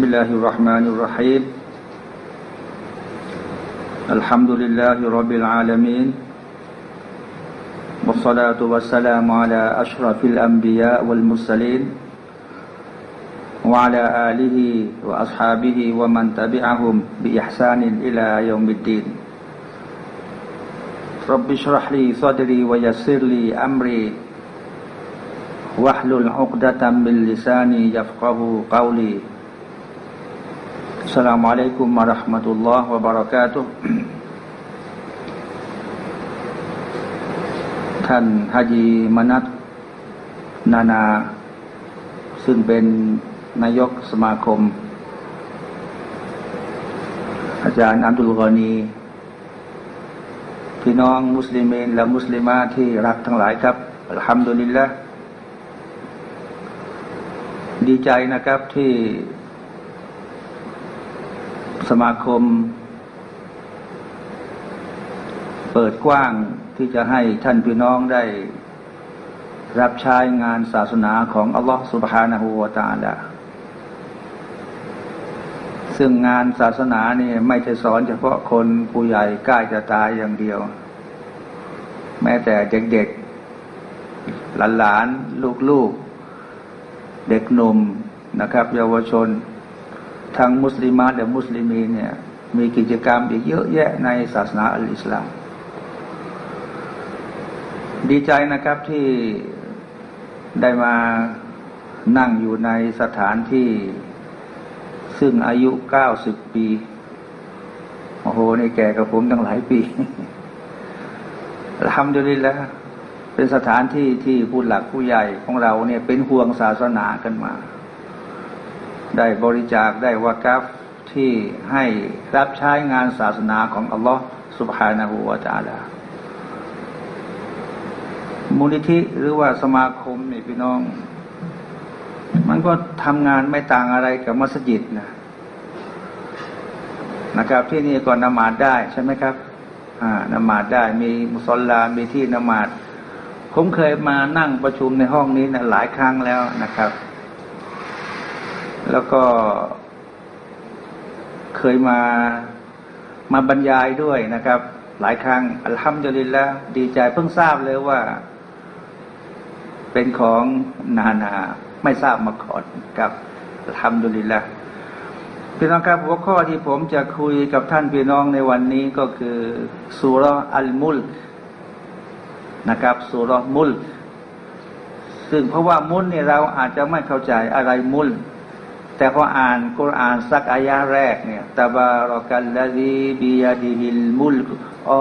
بسم الله الرحمن الرحيم. الحمد لله رب العالمين. والصلاة والسلام على أشرف الأنبياء والمرسلين وعلى آله وأصحابه ومن تبعهم بإحسان إلى يوم الدين. رب اشرح لي صدري ويسر لي أمري. واحلل عقدة من لساني يفقه قولي. السلام عليكم ورحمة الله وبركاته ท่านฮาจีมนัตนานา ซึ่งเป็นนายกสมาคม อาจารย์อัมดุลกอนี พี่น้องมุสลิมและมุสลิมาที่รักทั้งหลายครับอัลฮัมดุลิลละดีใจนะครับที่ สมาคม เปิดกว้างที่จะให้ท่านพี่น้องได้รับใช้งานศาสนาของอัลลอฮฺสุบฮานาหูวาตาละซึ่งงานศาสนาเนี่ยไม่ใช่สอนเฉพาะคนผู้ใหญ่ใกล้จะตายอย่างเดียว แม้แต่เด็กๆหลานๆลูกๆ เด็กหนุ่มนะครับ เยาวชน ทั้งมุสลิมาและมุสลิมีเนี่ยมีกิจกรรมอีกเยอะแยะในศาสนาอัลอิสลาม ดีใจนะครับที่ได้มานั่งอยู่ในสถานที่ ซึ่งอายุเก้าสิบปี โอ้โห นี่แก่กับผมตั้งหลายปีทำดีแล้ว เป็นสถานที่ที่ผู้หลักผู้ใหญ่ของเราเนี่ยเป็นห่วงศาสนากันมา ได้บริจาคได้วากัฟที่ให้รับใช้งานศาสนาของอัลลอฮ์สุบฮานาหูวาจาลามูลนิธิหรือว่าสมาคมนี่พี่น้อง มันก็ทำงานไม่ต่างอะไรกับมัสยิดนะนะครับ ที่นี่ก่อนนมาดได้ใช่ไหมครับ อ่านมาดได้มีมุสลามีที่นมาดผมเคยมานั่งประชุมในห้องนี้นะหลายครั้งแล้วนะครับ แล้วก็เคยมามาบรรยายด้วยนะครับ หลายครั้งอัลฮัมดุลิลละดีใจเพิ่งทราบเลยว่า เป็นของนานาไม่ทราบมาก่อนกับอัลฮัมดุลิลละพี่น้องครับหัวข้อที่ผมจะคุยกับท่านพี่น้องในวันนี้ก็คือสุรอัลมุลนะครับสุรมุลซึ่งเพราะว่ามุลเนี่ยเราอาจจะไม่เข้าใจอะไรมุล แต่พออ่านกุรอานสักอายะแรกเนี่ยตบารอกัลลาดีบียดิฮิลมุลอ๋อ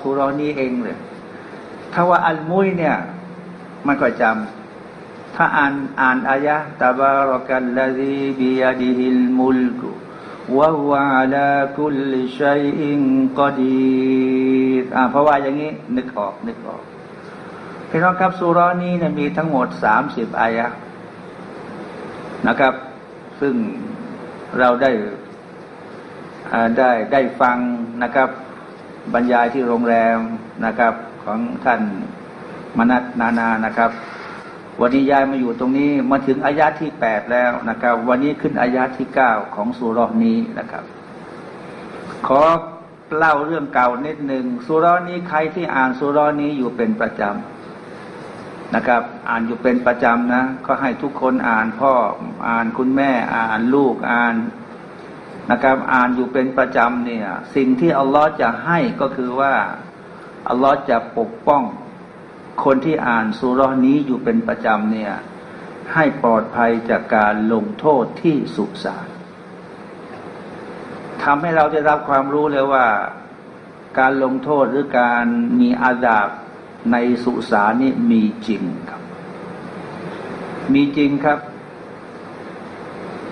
สุรนี้เองเลยถ้าว่าอัลมุยเนี่ย มันก็จำถ้าอ่านอ่านอายะตบารอกัลลาดีบียดิฮิลมุลกวะวะลาคุลชัยอิงกอดีอ่าเพราะว่าอย่างนี้นึกออกนึกออกพี่น้องครับสุรนี้เนี่ยมีทั้งหมดสามสิบอายะนะครับ ซึ่งเราได้ได้ได้ฟังนะครับ บรรยายที่โรงแรมนะครับ ของท่านมนัตนานานะครับ วันนี้ยายมาอยู่ตรงนี้มาถึงอายาที่แปดแล้วนะครับ วันนี้ขึ้นอายาที่เก้าของสุรนี้นะครับ ขอเล่าเรื่องเก่านิดหนึ่งสุรนี้ใครที่อ่านสุรนี้อยู่เป็นประจำ นะครับ อ่านอยู่เป็นประจำนะ ก็ให้ทุกคนอ่านพ่ออ่านคุณแม่อ่านลูกอ่านนะครับ อ่านอยู่เป็นประจำเนี่ย สิ่งที่อัลลอฮ์จะให้ก็คือว่าอัลลอฮ์จะปกป้อง คนที่อ่านสุรนี้อยู่เป็นประจำเนี่ย ให้ปลอดภัยจากการลงโทษที่สุสานทำให้เราได้รับความรู้เลยว่า การลงโทษหรือการมีอาดาบ ในสุสานนี่มีจริงครับ มีจริงครับ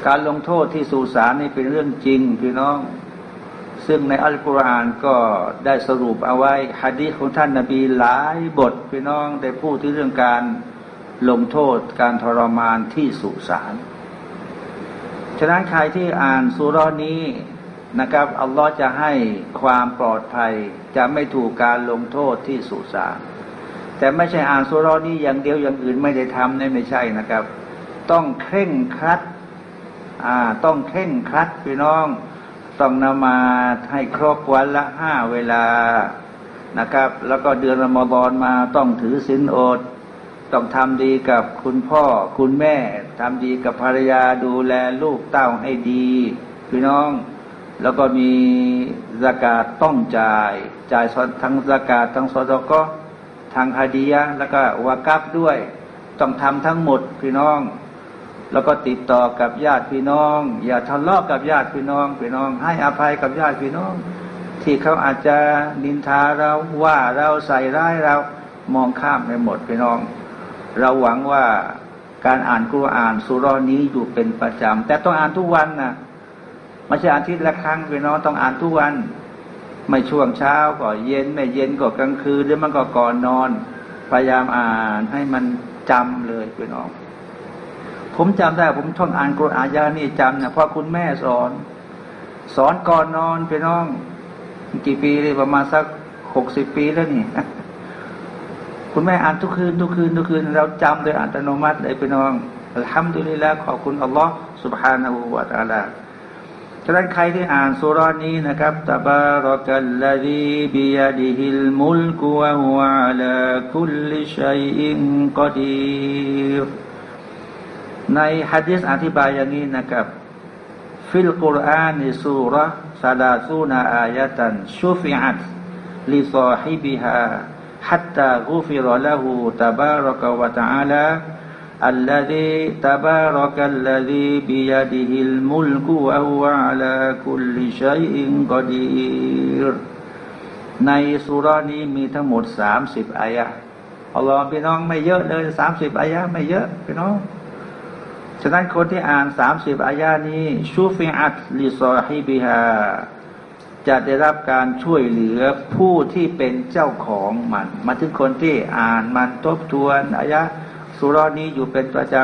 การลงโทษที่สุสานนี่เป็นเรื่องจริงพี่น้อง ซึ่งในอัลกุรอานก็ได้สรุปเอาไว้ฮะดีของท่านนาบีหลายบทพี่น้องได้พูดที่เรื่องการลงโทษการทรมานที่สุสานฉะนั้นใครที่อ่านสุรนี้นะครับอัลลอฮ์จะให้ความปลอดภัยจะไม่ถูกการลงโทษที่สุสาน แต่ไม่ใช่อ่านสุรนี้อย่างเดียวอย่างอื่นไม่ได้ทำนี่ไม่ใช่นะครับ ต้องเคร่งครัดอ่าต้องเข่งครัดพี่น้อง ต้องนมาให้ครบวันละห้าเวลานะครับ แล้วก็เดือนรอมฎอนมาต้องถือศีลอด ต้องทำดีกับคุณพ่อคุณแม่ทำดีกับภรรยาดูแลลูกเต้าให้ดี พี่น้องแล้วก็มีสกาดต้องจ่าย จ่ายทั้งสกาดทั้งสดก็ ทางฮาดียะแล้วก็วากับด้วย ต้องทำทั้งหมดพี่น้อง แล้วก็ติดต่อกับญาติพี่น้อง อย่าทะเลาะกับญาติพี่น้องพี่น้อง ให้อภัยกับญาติพี่น้อง ที่เขาอาจจะนินทาเราว่าเราใส่ร้ายเรามองข้ามไปหมดพี่น้อง เราหวังว่าการอ่านกุรอานสุรนี้อยู่เป็นประจำแต่ต้องอ่านทุกวันนะไม่ใช่อาทิตย์ละครั้งพี่น้องต้องอ่านทุกวัน ไม่ช่วงเช้าก็เย็นไม่เย็นก็กลางคืนหรือมันก็ก่อนนอน พยายามอ่านให้มันจำเลยพี่น้อง ผมจำได้ ผมท่องอ่านกุรอานยานี่จำนะเพราะคุณแม่สอน สอนก่อนนอนพี่น้อง กี่ปีเลยประมาณสักหกสิบปีแล้วนี่ คุณแม่อ่านทุกคืน ทุกคืนทุกคืน เราจำโดยอัตโนมัติเลยพี่น้องทำดุลิแล้วขอบคุณอัลลอฮ์ سبحانه และ تعالى ฉะนั้นใครที่อ่านสุรานี้นะครับตบารกัลลดีบิยาดิฮิลมุลกุวะฮุอาลาคุลชัยอินกอดีรในฮะดิษอธิบายอย่างนี้นะครับ ฟิลกุรอานในสุรซาลาซูนาอายะตันชุฟิอัตลิซาฮิบิฮา حتى غفر له تبارك وتعالى الذي تبارك الذي بيده الملك وهو على كل شيء قدير ในสุรานี้มีทั้งหมดสามสิบอายะอัลลอฮ์พี่น้องไม่เยอะเลยสามสิบอายะไม่เยอะพี่น้อง ฉะนั้นคนที่อ่านสามสิบอายะนี้ชูฟิอัตลิซอฮิบิฮาจะได้รับการช่วยเหลือผู้ที่เป็นเจ้าของมัน มาถึงคนที่อ่านมันทบทวนอายะ สุรนี้อยู่เป็นประจ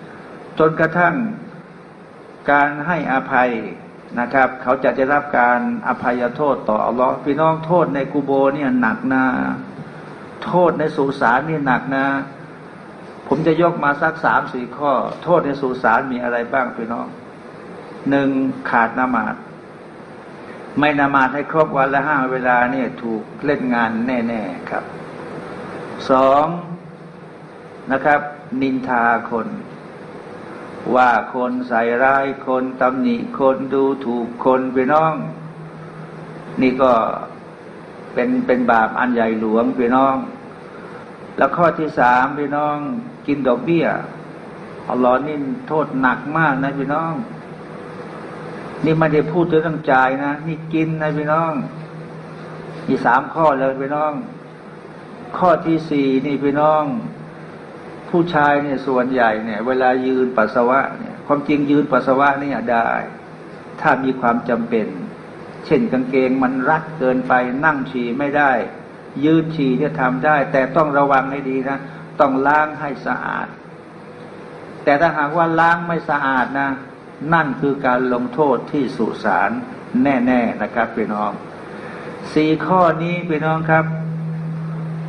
ำจนกระทั่งการให้อภัยนะครับ เขาจะได้รับการอภัยโทษต่ออัลลอฮ์พี่น้องโทษในกูโบเนี่ยหนักนะโทษในสุสานนี่หนักนะ ผมจะยกมาสักสามสี่ข้อ โทษในสุสานมีอะไรบ้างพี่น้องหนึ่งขาดนามาดไม่นามาดให้ครบวันละห้าเวลาเนี่ยถูกเล่นงานแน่ ๆ ครับสอง นะครับ นินทาคน ว่าคนใส่ร้ายคนตำหนิคนดูถูกคนไปน้อง นี่ก็เป็นเป็นบาปอันใหญ่หลวงไปน้อง แล้วข้อที่สามพี่น้องกินดอกเบี้ยอัลลอฮ์นี่โทษหนักมากนะพี่น้อง นี่ไม่ได้พูดเรื่องจ่ายนะนี่กินนะพี่น้องมีสามข้อเลยพี่น้อง ข้อที่สี่นี่พี่น้อง ผู้ชายเนี่ยส่วนใหญ่เนี่ย เวลายืนปัสสาวะเนี่ย ความจริงยืนปัสสาวะนี่ได้ ถ้ามีความจำเป็น เช่นกางเกงมันรัดเกินไปนั่งฉี่ไม่ได้ ยืนฉี่เนี่ยทำได้ แต่ต้องระวังให้ดีนะต้องล้างให้สะอาด แต่ถ้าหากว่าล้างไม่สะอาดนะ นั่นคือการลงโทษที่สุสานแน่ ๆนะครับพี่น้องสี่ข้อนี้พี่น้องครับ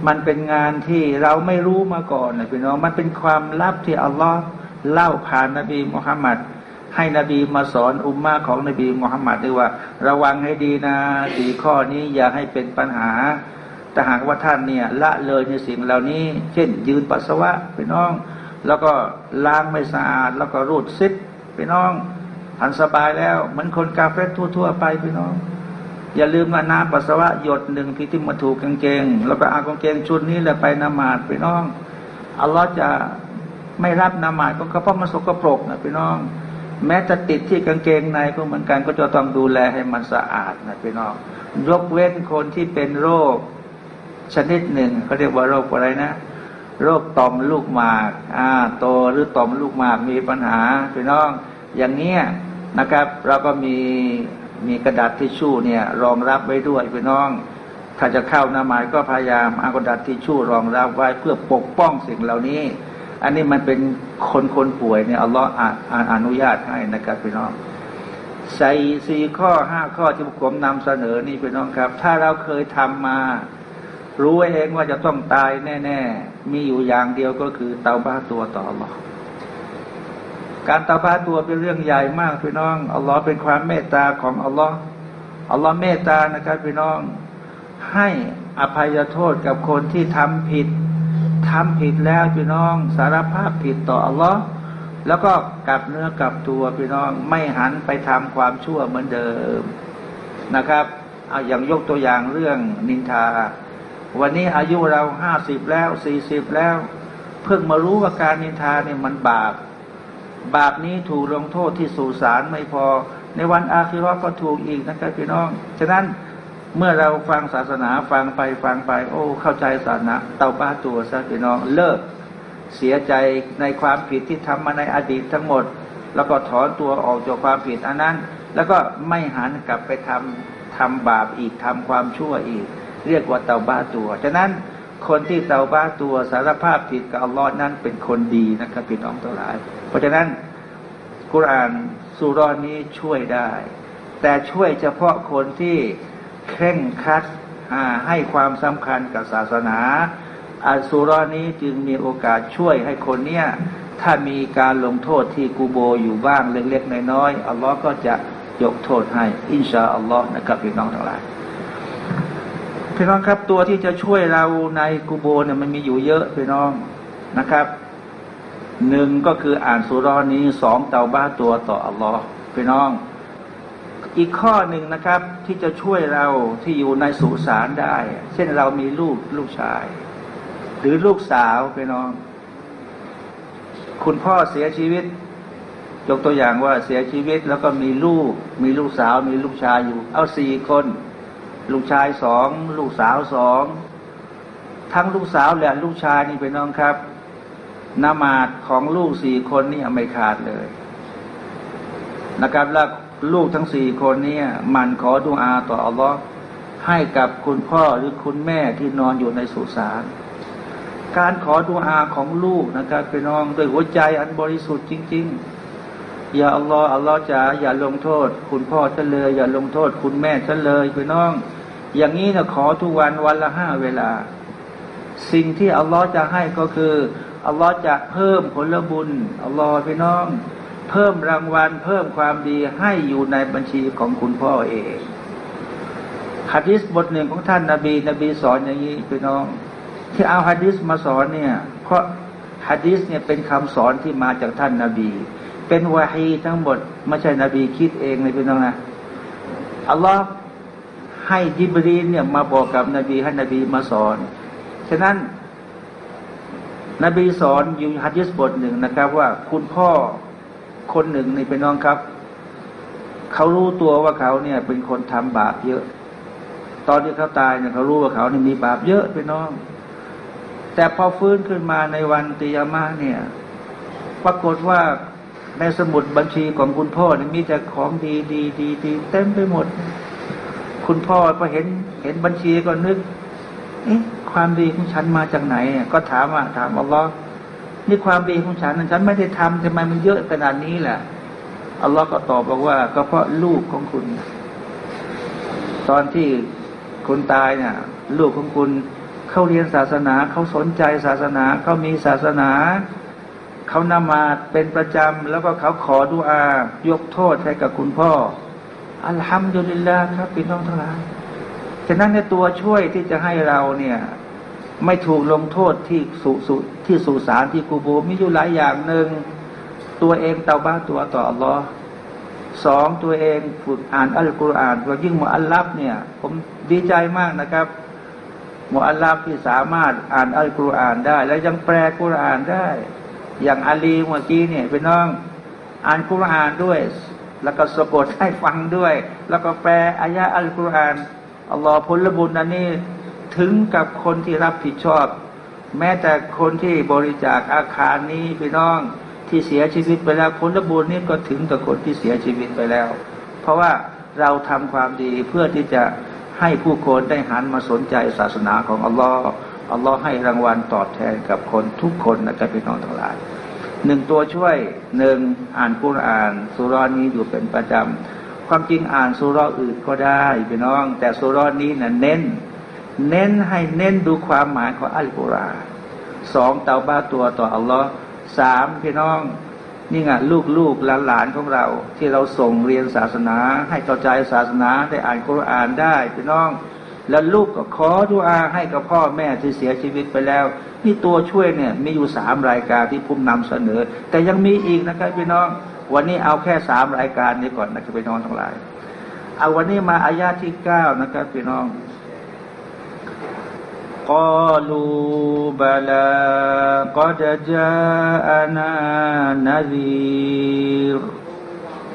มันเป็นงานที่เราไม่รู้มาก่อนนะพี่น้อง มันเป็นความลับที่อัลลอฮ์เล่าผ่านนบีมุฮัมมัดให้นบีมาสอนอุมมาของนบีมุฮัมมัดด้วยว่า ระวังให้ดีนะสี่ข้อนี้อย่าให้เป็นปัญหาแต่หากว่าท่านเนี่ย ละเลยในสิ่งเหล่านี้ เช่น ยืนปัสสาวะพี่น้อง แล้วก็ล้างไม่สะอาด แล้วก็รูดซิปพี่น้องทันสบายแล้วเหมือนคนกาเฟ่ทั่ว ๆ ไปพี่น้อง อย่าลืมว่าน้ำปัสสาวะหยดหนึ่งที่ที่มาถูกกางเกง แล้วก็อากางเกงชุดนี้แหละไปนมาดไปน้องอัลลอฮ์จะไม่รับนมาดก็เพราะมันสกปรกนะพี่น้อง แม้จะติดที่กางเกงในก็เหมือนกันก็จะต้องดูแลให้มันสะอาดนะพี่น้อง ยกเว้นคนที่เป็นโรคชนิดหนึ่งเขาเรียกว่าโรคอะไรนะ โรคต่อมลูกหมากอ่าโตหรือต่อมลูกหมากมีปัญหาพี่น้อง อย่างเนี้ยนะครับ เราก็มี มีกระดาษทิชชู่เนี่ยรองรับไว้ด้วยพี่น้อง ถ้าจะเข้านาหมายก็พยายามเอากระดาษทิชชู่รองรับไว้เพื่อปกป้องสิ่งเหล่านี้ อันนี้มันเป็นคนคนป่วยเนี่ยอัลลอฮ์อนุญาตให้นะครับพี่น้องใส่สี่ข้อห้าข้อที่ผมนำเสนอนี่พี่น้องครับ ถ้าเราเคยทำมา รู้เองว่าจะต้องตายแน่ ๆ มีอยู่อย่างเดียวก็คือเตาบ้าตัวต่อหรอก การตาบาตัวเป็นเรื่องใหญ่มากพี่น้องอัลลอฮ์เป็นความเมตตาของอัลลอฮ์อัลลอฮ์เมตตานะครับพี่น้อง ให้อภัยโทษกับคนที่ทำผิดทำผิดแล้วพี่น้อง สารภาพผิดต่ออัลลอฮ์แล้วก็กลับเนื้อกลับตัวพี่น้องไม่หันไปทำความชั่วเหมือนเดิมนะครับเอาอย่างยกตัวอย่างเรื่องนินทา วันนี้อายุเราห้าสิบแล้วสี่สิบแล้ว เพิ่งมารู้ว่าการนินทาเนี่ยมันบาป บาปนี้ถูกลงโทษที่สู่ศาลไม่พอ ในวันอาคิรอก็ถูกอีกนะครับพี่น้อง ฉะนั้นเมื่อเราฟังศาสนาฟังไปฟังไป โอ้เข้าใจศาสนาเตาบ้าตัวซะพี่น้องเลิกเสียใจในความผิดที่ทำมาในอดีตทั้งหมด แล้วก็ถอนตัวออกจากความผิดอันนั้น แล้วก็ไม่หันกลับไปทำทำบาปอีกทำความชั่วอีก เรียกว่าเตาบ้าตัว ฉะนั้นคนที่เตาบ้าตัวสารภาพผิดกับอัลลอฮ์นั้นเป็นคนดีนะครับพี่น้องทั้งหลาย ราะฉะนั้นกุรานสุรอนนี้ช่วยได้ แต่ช่วยเฉพาะคนที่เคร่งครัดให้ความสำคัญกับศาสนาอัลสุรอนี้จึงมีโอกาสช่วยให้คนเนี้ยถ้ามีการลงโทษที่กูโบอยู่บ้างเล็กๆน้อยๆอัลลอฮ์ก็จะยกโทษให้ อินชาอัลลอฮ์นะครับพี่น้องทั้งหลายพี่น้องครับตัวที่จะช่วยเราในกูโบเนี่ยมันมีอยู่เยอะพี่น้องนะครับ หนึ่งก็คืออ่านสุรอนี้สองเตาบ้าตัวต่ออัลลอฮ์พี่น้อง อีกข้อหนึ่งนะครับที่จะช่วยเราที่อยู่ในสุสานได้ เช่นเรามีลูกลูกชาย หรือลูกสาวไปน้อง คุณพ่อเสียชีวิต ยกตัวอย่างว่าเสียชีวิตแล้วก็มีลูก มีลูกสาว มีลูกชายอยู่ เอาสี่คน ลูกชายสองลูกสาวสองทั้งลูกสาวและลูกชายนี่ไปน้องครับ นามาดของลูกสี่คนนี่ไม่ขาดเลยนะครับแล้วลูกทั้งสี่คนนี้มันขอดุอาต่ออัลลอฮ์ให้กับคุณพ่อหรือคุณแม่ที่นอนอยู่ในสุสานการขอดุอาของลูกนะครับไปน้องด้วยหัวใจอันบริสุทธิ์จริง ๆ อย่าอัลลอฮ์อัลลอฮ์จะอย่าลงโทษ คุณพ่อฉันเลย อย่าลงโทษ คุณแม่ฉันเลยไปน้อง อย่างนี้นะขอทุกวันวันละห้าเวลา สิ่งที่อัลลอฮ์จะให้ก็คือ อัลลอฮ์จะเพิ่มผลบุญอัลลอฮ์ไปน้อง เพิ่มรางวัล เพิ่มความดีให้อยู่ในบัญชีของคุณพ่อเองฮะดิษบทหนึ่งของท่านนาบี นบีสอนอย่างนี้พี่น้อง ที่เอาฮะดิษมาสอนเนี่ย เพราะฮะดิษเนี่ยเป็นคำสอนที่มาจากท่านนาบี เป็นวาฮีทั้งหมดไม่ใช่นบีคิดเองเลยพี่น้องนะอัลลอฮ์ให้ยิบรีนเนี่ยมาบอกกับนบีให้นบีมาสอน ฉะนั้น นบีสอนอยู่ฮะดิษบทหนึ่งนะครับ ว่าคุณพ่อคนหนึ่งนี่เป็นน้องครับ เขารู้ตัวว่าเขาเนี่ยเป็นคนทำบาปเยอะ ตอนที่เขาตายเนี่ยเขารู้ว่าเขานี่มีบาปเยอะเป็นน้อง แต่พอฟื้นขึ้นมาในวันติยามาเนี่ย ปรากฏว่าในสมุดบัญชีของคุณพ่อเนี่ยมีแต่ของดีดีดีดีเต็มไปหมด คุณพ่อพอเห็นเห็นบัญชีก็นึก ความดีของฉันมาจากไหนก็ถามว่าถามอัลลอฮ์นี่ความดีของฉันฉันไม่ได้ทำทำไมมันเยอะขนาดนี้แหละอัลลอฮ์ก็ตอบบอกว่า ก็เพราะลูกของคุณ ตอนที่คุณตายเนี่ยลูกของคุณเขาเรียนศาสนาเขาสนใจศาสนาเขามีศาสนาเขานมาเป็นประจำ แล้วก็เขาขอดุอา ยกโทษให้กับคุณพ่อ อัลฮัมดุลิลลาห์ครับพี่น้องทั้งหลาย ฉะนั้นในตัวช่วยที่จะให้เราเนี่ยไม่ถูกลงโทษที่สุสุที่สุสานที่กูโบมีอยู่หลายอย่างหนึ่งตัวเองเตาบ้าตัวต่ออัลลอฮ์สองตัวเองฝึกอ่านอัลกุรอานว่ายิ่งมุอัลลับเนี่ย ผมดีใจมากนะครับมุอัลลับที่สามารถอ่านอัลกุรอานได้ และยังแปลกุรอานได้ อย่างอาลีเมื่อกี้เนี่ยเป็นน้องอ่านกุรอานด้วย แล้วก็สะกดให้ฟังด้วย แล้วก็แปลอายะอัลกุรอาน อัลลอฮ์ผลบุญนันนี่ถึงกับคนที่รับผิดชอบ แม้แต่คนที่บริจาคอาคารนี้พี่น้องที่เสียชีวิตไปแล้วผลบุญนี้ก็ถึงกับคนที่เสียชีวิตไปแล้ว เพราะว่าเราทำความดีเพื่อที่จะให้ผู้คนได้หันมาสนใจศาสนาของอัลลอฮ์อัลลอฮ์ให้รางวัลตอบแทนกับคนทุกคนนะครับพี่น้องทั้งหลายหนึ่งตัวช่วยหนึ่งอ่านกุรอานสุรานี้อยู่เป็นประจำ ความจริงอ่านสุราอื่นก็ได้พี่น้อง แต่สุรานี้นะ่ะเน้น เน้นให้เน้นดูความหมายของอัลกุรอานสองเตาบ้าตัวต่ออัลลอฮ์สามพี่น้องนี่ไงลูกลูกหลานหลานของเรา ที่เราส่งเรียนศาสนา ให้เข้าใจศาสนาได้อ่านคุรานได้พี่น้อง แล้วลูกก็ขอดุอาให้กับพ่อแม่ที่เสียชีวิตไปแล้วนี่ตัวช่วยเนี่ยมีอยู่สามรายการที่พุ่มนำเสนอ แต่ยังมีอีกนะครับพี่น้อง วันนี้เอาแค่สามรายการนี้ก่อนนะครับพี่น้องทั้งหลายเอาวันนี้มาอายาที่เก้านะครับพี่น้อง قالوا بلى قد جاءنا نذير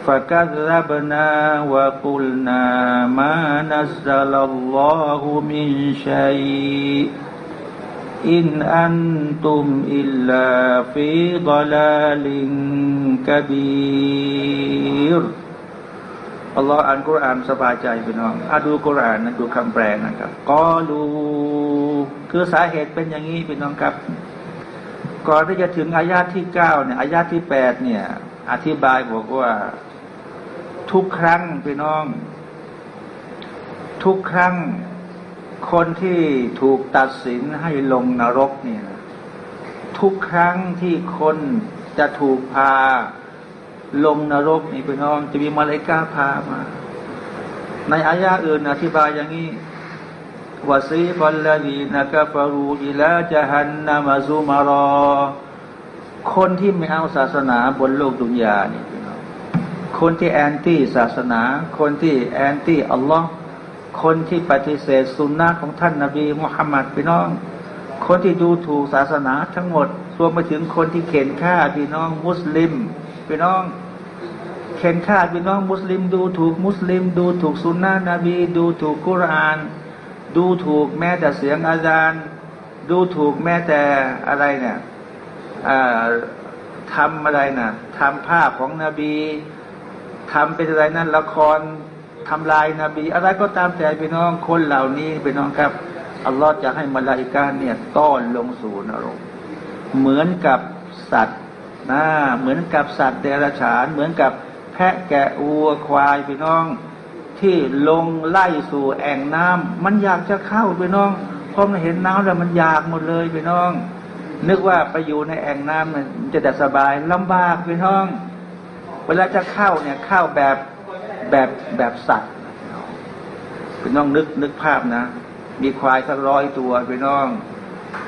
فكذبنا وقلنا ما نزل الله من شيء อินอันตุมอิลลาฟิดลาลิงกบีรอัลลอฮ์อ่านกุรอานสบายใจพี่น้องอ่าดูกุรอานนะดูคำแปลนะครับกอลูคือสาเหตุเป็นอย่างนี้พี่น้องครับก่อนที่จะถึงอายาที่เก้าเนี่ยอายาที่แปดเนี่ย อธิบายบอกว่า ทุกครั้งพี่น้อง ทุกครั้ง คนที่ถูกตัดสินให้ลงนรกเนี่ยทุกครั้งที่คนจะถูกพาลงนรกนี่พี่น้อง จะมีมาเลกาพามา ในอายาอื่นอธิบายอย่างนี้وسيق الذين كفروا إلى جهنم زمرا คนที่ไม่เอาศาสนาบนโลกดุนยานี่พี่น้องคนที่แอนตี้ศาสนา คนที่แอนตี้อัลลอฮ์ คนที่ปฏิเสธสุนนะของท่านนาบีมุฮัมมัดพี่น้อง คนที่ดูถูกศาสนาทั้งหมด รวมไปถึงคนที่เข่นฆ่าพี่น้องมุสลิมพี่น้องเข็นฆ่าพี่น้องมุสลิม ดูถูกมุสลิม ดูถูกสุนนะนบี ดูถูกกุราน ดูถูกแม้แต่เสียงอาจารย์ ดูถูกแม้แต่อะไรเนี่ยทำอะไรนะ่ะทำภาพของนบีทำเป็นอะไรนั่นละคร ทำลายนาบีอะไรก็ตามแต่พี่น้องคนเหล่านี้พี่น้องครับอัลลอฮ์จะให้มาลาอิกาเนี่ยต้อนลงสู่นรก เหมือนกับสัตว์นะเหมือนกับสัตว์เดรัจฉาน เหมือนกับแพะแกะวัวควายพี่น้อง ที่ลงไล่สู่แอ่งน้ำมันอยากจะเข้าพี่น้องพอมันเห็นน้ำแล้วมันอยากหมดเลยพี่น้อง นึกว่าไปอยู่ในแอ่งน้ำมันจะแต่สบายลำบากพี่น้อง เวลาจะเข้าเนี่ยเข้าแบบ แบบแบบสัตว์พี่น้องนึกนึกภาพนะ มีควายสักร้อยตัวพี่น้อง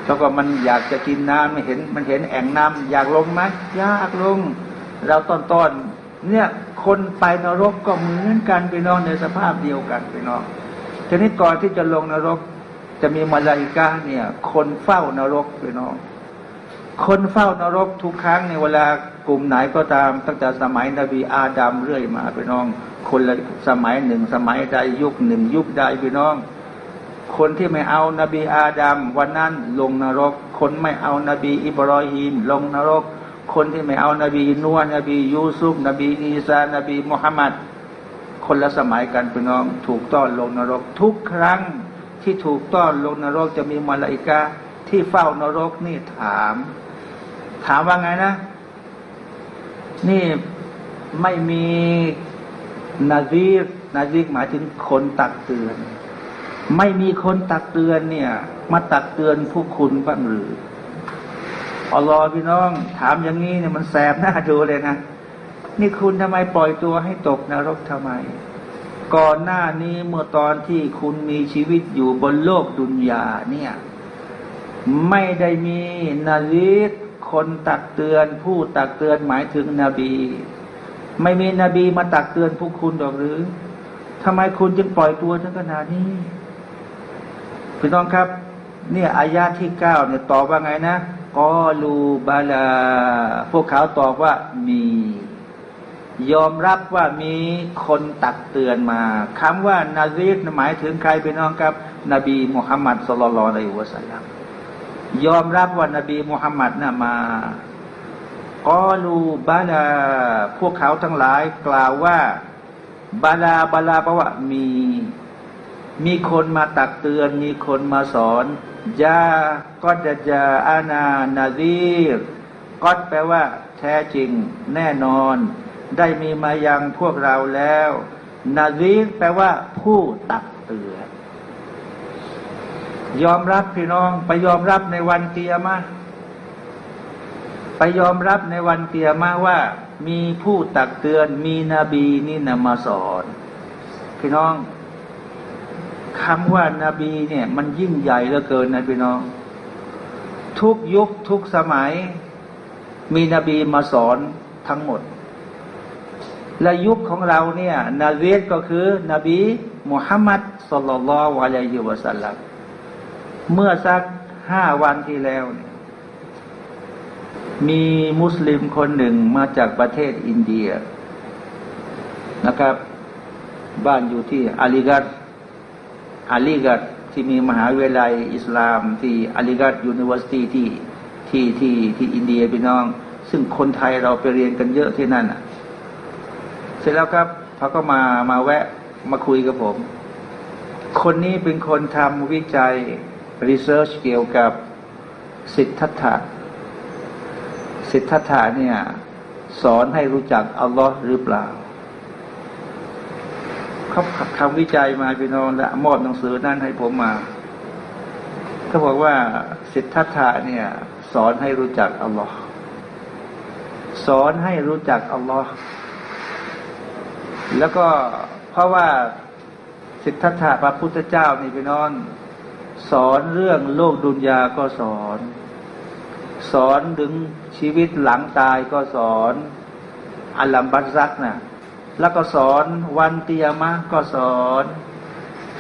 แล้วก็มันอยากจะกินน้ำมันเห็น มันเห็นแอ่งน้ำอยากลงไหมยากลง เราต้นต้นเนี่ยคนไปนรกก็เหมือนกันไปน้องในสภาพเดียวกันไปน้องทีนี้ก่อนที่จะลงนรก จะมีมาลาอิกาเนี่ย คนเฝ้านรกไปน้อง คนเฝ้านรกทุกครั้งในเวลากลุ่มไหนก็ตามตั้งแต่สมัยนบีอาดัมเรื่อยมาไปน้อง คนละสมัยหนึ่งสมัยใดยุคหนึ่งยุคใดไปน้อง คนที่ไม่เอานาบีอาดัมวันนั้นลงนรก คนไม่เอานาบีอิบรอฮีมลงนรก คนที่ไม่เอานาบีนัวนบียูซุฟนบีอีสานบีมุฮัมมัดคนละสมัยกันพี่น้อง ถูกต้อนลงนรก ทุกครั้งที่ถูกต้อนลงนรกจะมีมาลาอิกาที่เฝ้านรกนี่ถาม ถามว่าไงนะ นี่ไม่มี นาซีรนาซีรหมายถึงคนตักเตือน ไม่มีคนตักเตือนเนี่ย มาตักเตือนผู้คุณบ้างหรืออัลลอฮ์พี่น้องถามอย่างนี้เนี่ยมันแสบหน้าดูเลยนะ นี่คุณทำไมปล่อยตัวให้ตกนรกทำไม ก่อนหน้านี้เมื่อตอนที่คุณมีชีวิตอยู่บนโลกดุนยาเนี่ย ไม่ได้มีนาลีดคนตักเตือน ผู้ตักเตือนหมายถึงนบี ไม่มีนบีมาตักเตือนผู้คุณหรือทำไมคุณจึงปล่อยตัวถึงขนาดนี้พี่น้องครับ เนี่ยอายาที่เก้าเนี่ยตอบว่าไงนะกอลูบาลา พวกเขาตอบว่ามี ยอมรับว่ามีคนตักเตือนมาคำว่านาซีหมายถึงใครพี่น้องครับ นบีมุฮัมมัดสุลลัลในอุสลัมยอมรับว่านาบีมุฮัมมัดน่ะมา กอลูบาลาพวกเขาทั้งหลายกล่าวว่าบาลาบาลาแปลว่ามี มีคนมาตักเตือน มีคนมาสอนยาก็จะจะอานานาซีรก็แปลว่า แท้จริง แน่นอน ได้มีมายังพวกเราแล้ว นาซีรแปลว่า ผู้ตักเตือน ยอมรับพี่น้องไปยอมรับในวันเกียร์มา ไปยอมรับในวันเตียมาว่า มีผู้ตักเตือนมีนบีนี่นำมาสอน พี่น้องคำว่านาบีเนี่ย มันยิ่งใหญ่เหลือเกินนะพี่น้อง ทุกยุคทุกสมัย มีนบีมาสอนทั้งหมด และยุคของเราเนี่ยนาเวศก็คือนบีมุฮัมมัดصلى الله عليه وسلمเมื่อสักห้าวันที่แล้วเนี่ย มีมุสลิมคนหนึ่งมาจากประเทศอินเดียนะครับ บ้านอยู่ที่อาลีกัดอาลีกัดที่มีมหาวิทยาลัยอิสลามที่อาลีกัด University ที่ที่ที่ที่อินเดียพี่น้อง ซึ่งคนไทยเราไปเรียนกันเยอะที่นั่นอะ เสร็จแล้วครับเขาก็มามาแวะมาคุยกับผม คนนี้เป็นคนทำวิจัยรีเสิร์ชเกี่ยวกับสิทธัตถะ สิทธัตถะเนี่ย สอนให้รู้จักอัลลอฮ์หรือเปล่าเขาทำวิจัยมาพี่น้องและมอบหนังสือนั่นให้ผมมาเขาบอกว่าสิทธัตถะเนี่ย สอนให้รู้จักอัลลอฮ์สอนให้รู้จักอัลลอฮ์แล้วก็เพราะว่าสิทธัตถะพระพุทธเจ้านี่พี่น้อง สอนเรื่องโลกดุนยาก็สอน สอนถึงชีวิตหลังตายก็สอนอัลลัมบัตซักนะ่ะแล้วก็สอนวันเตียมะก็สอน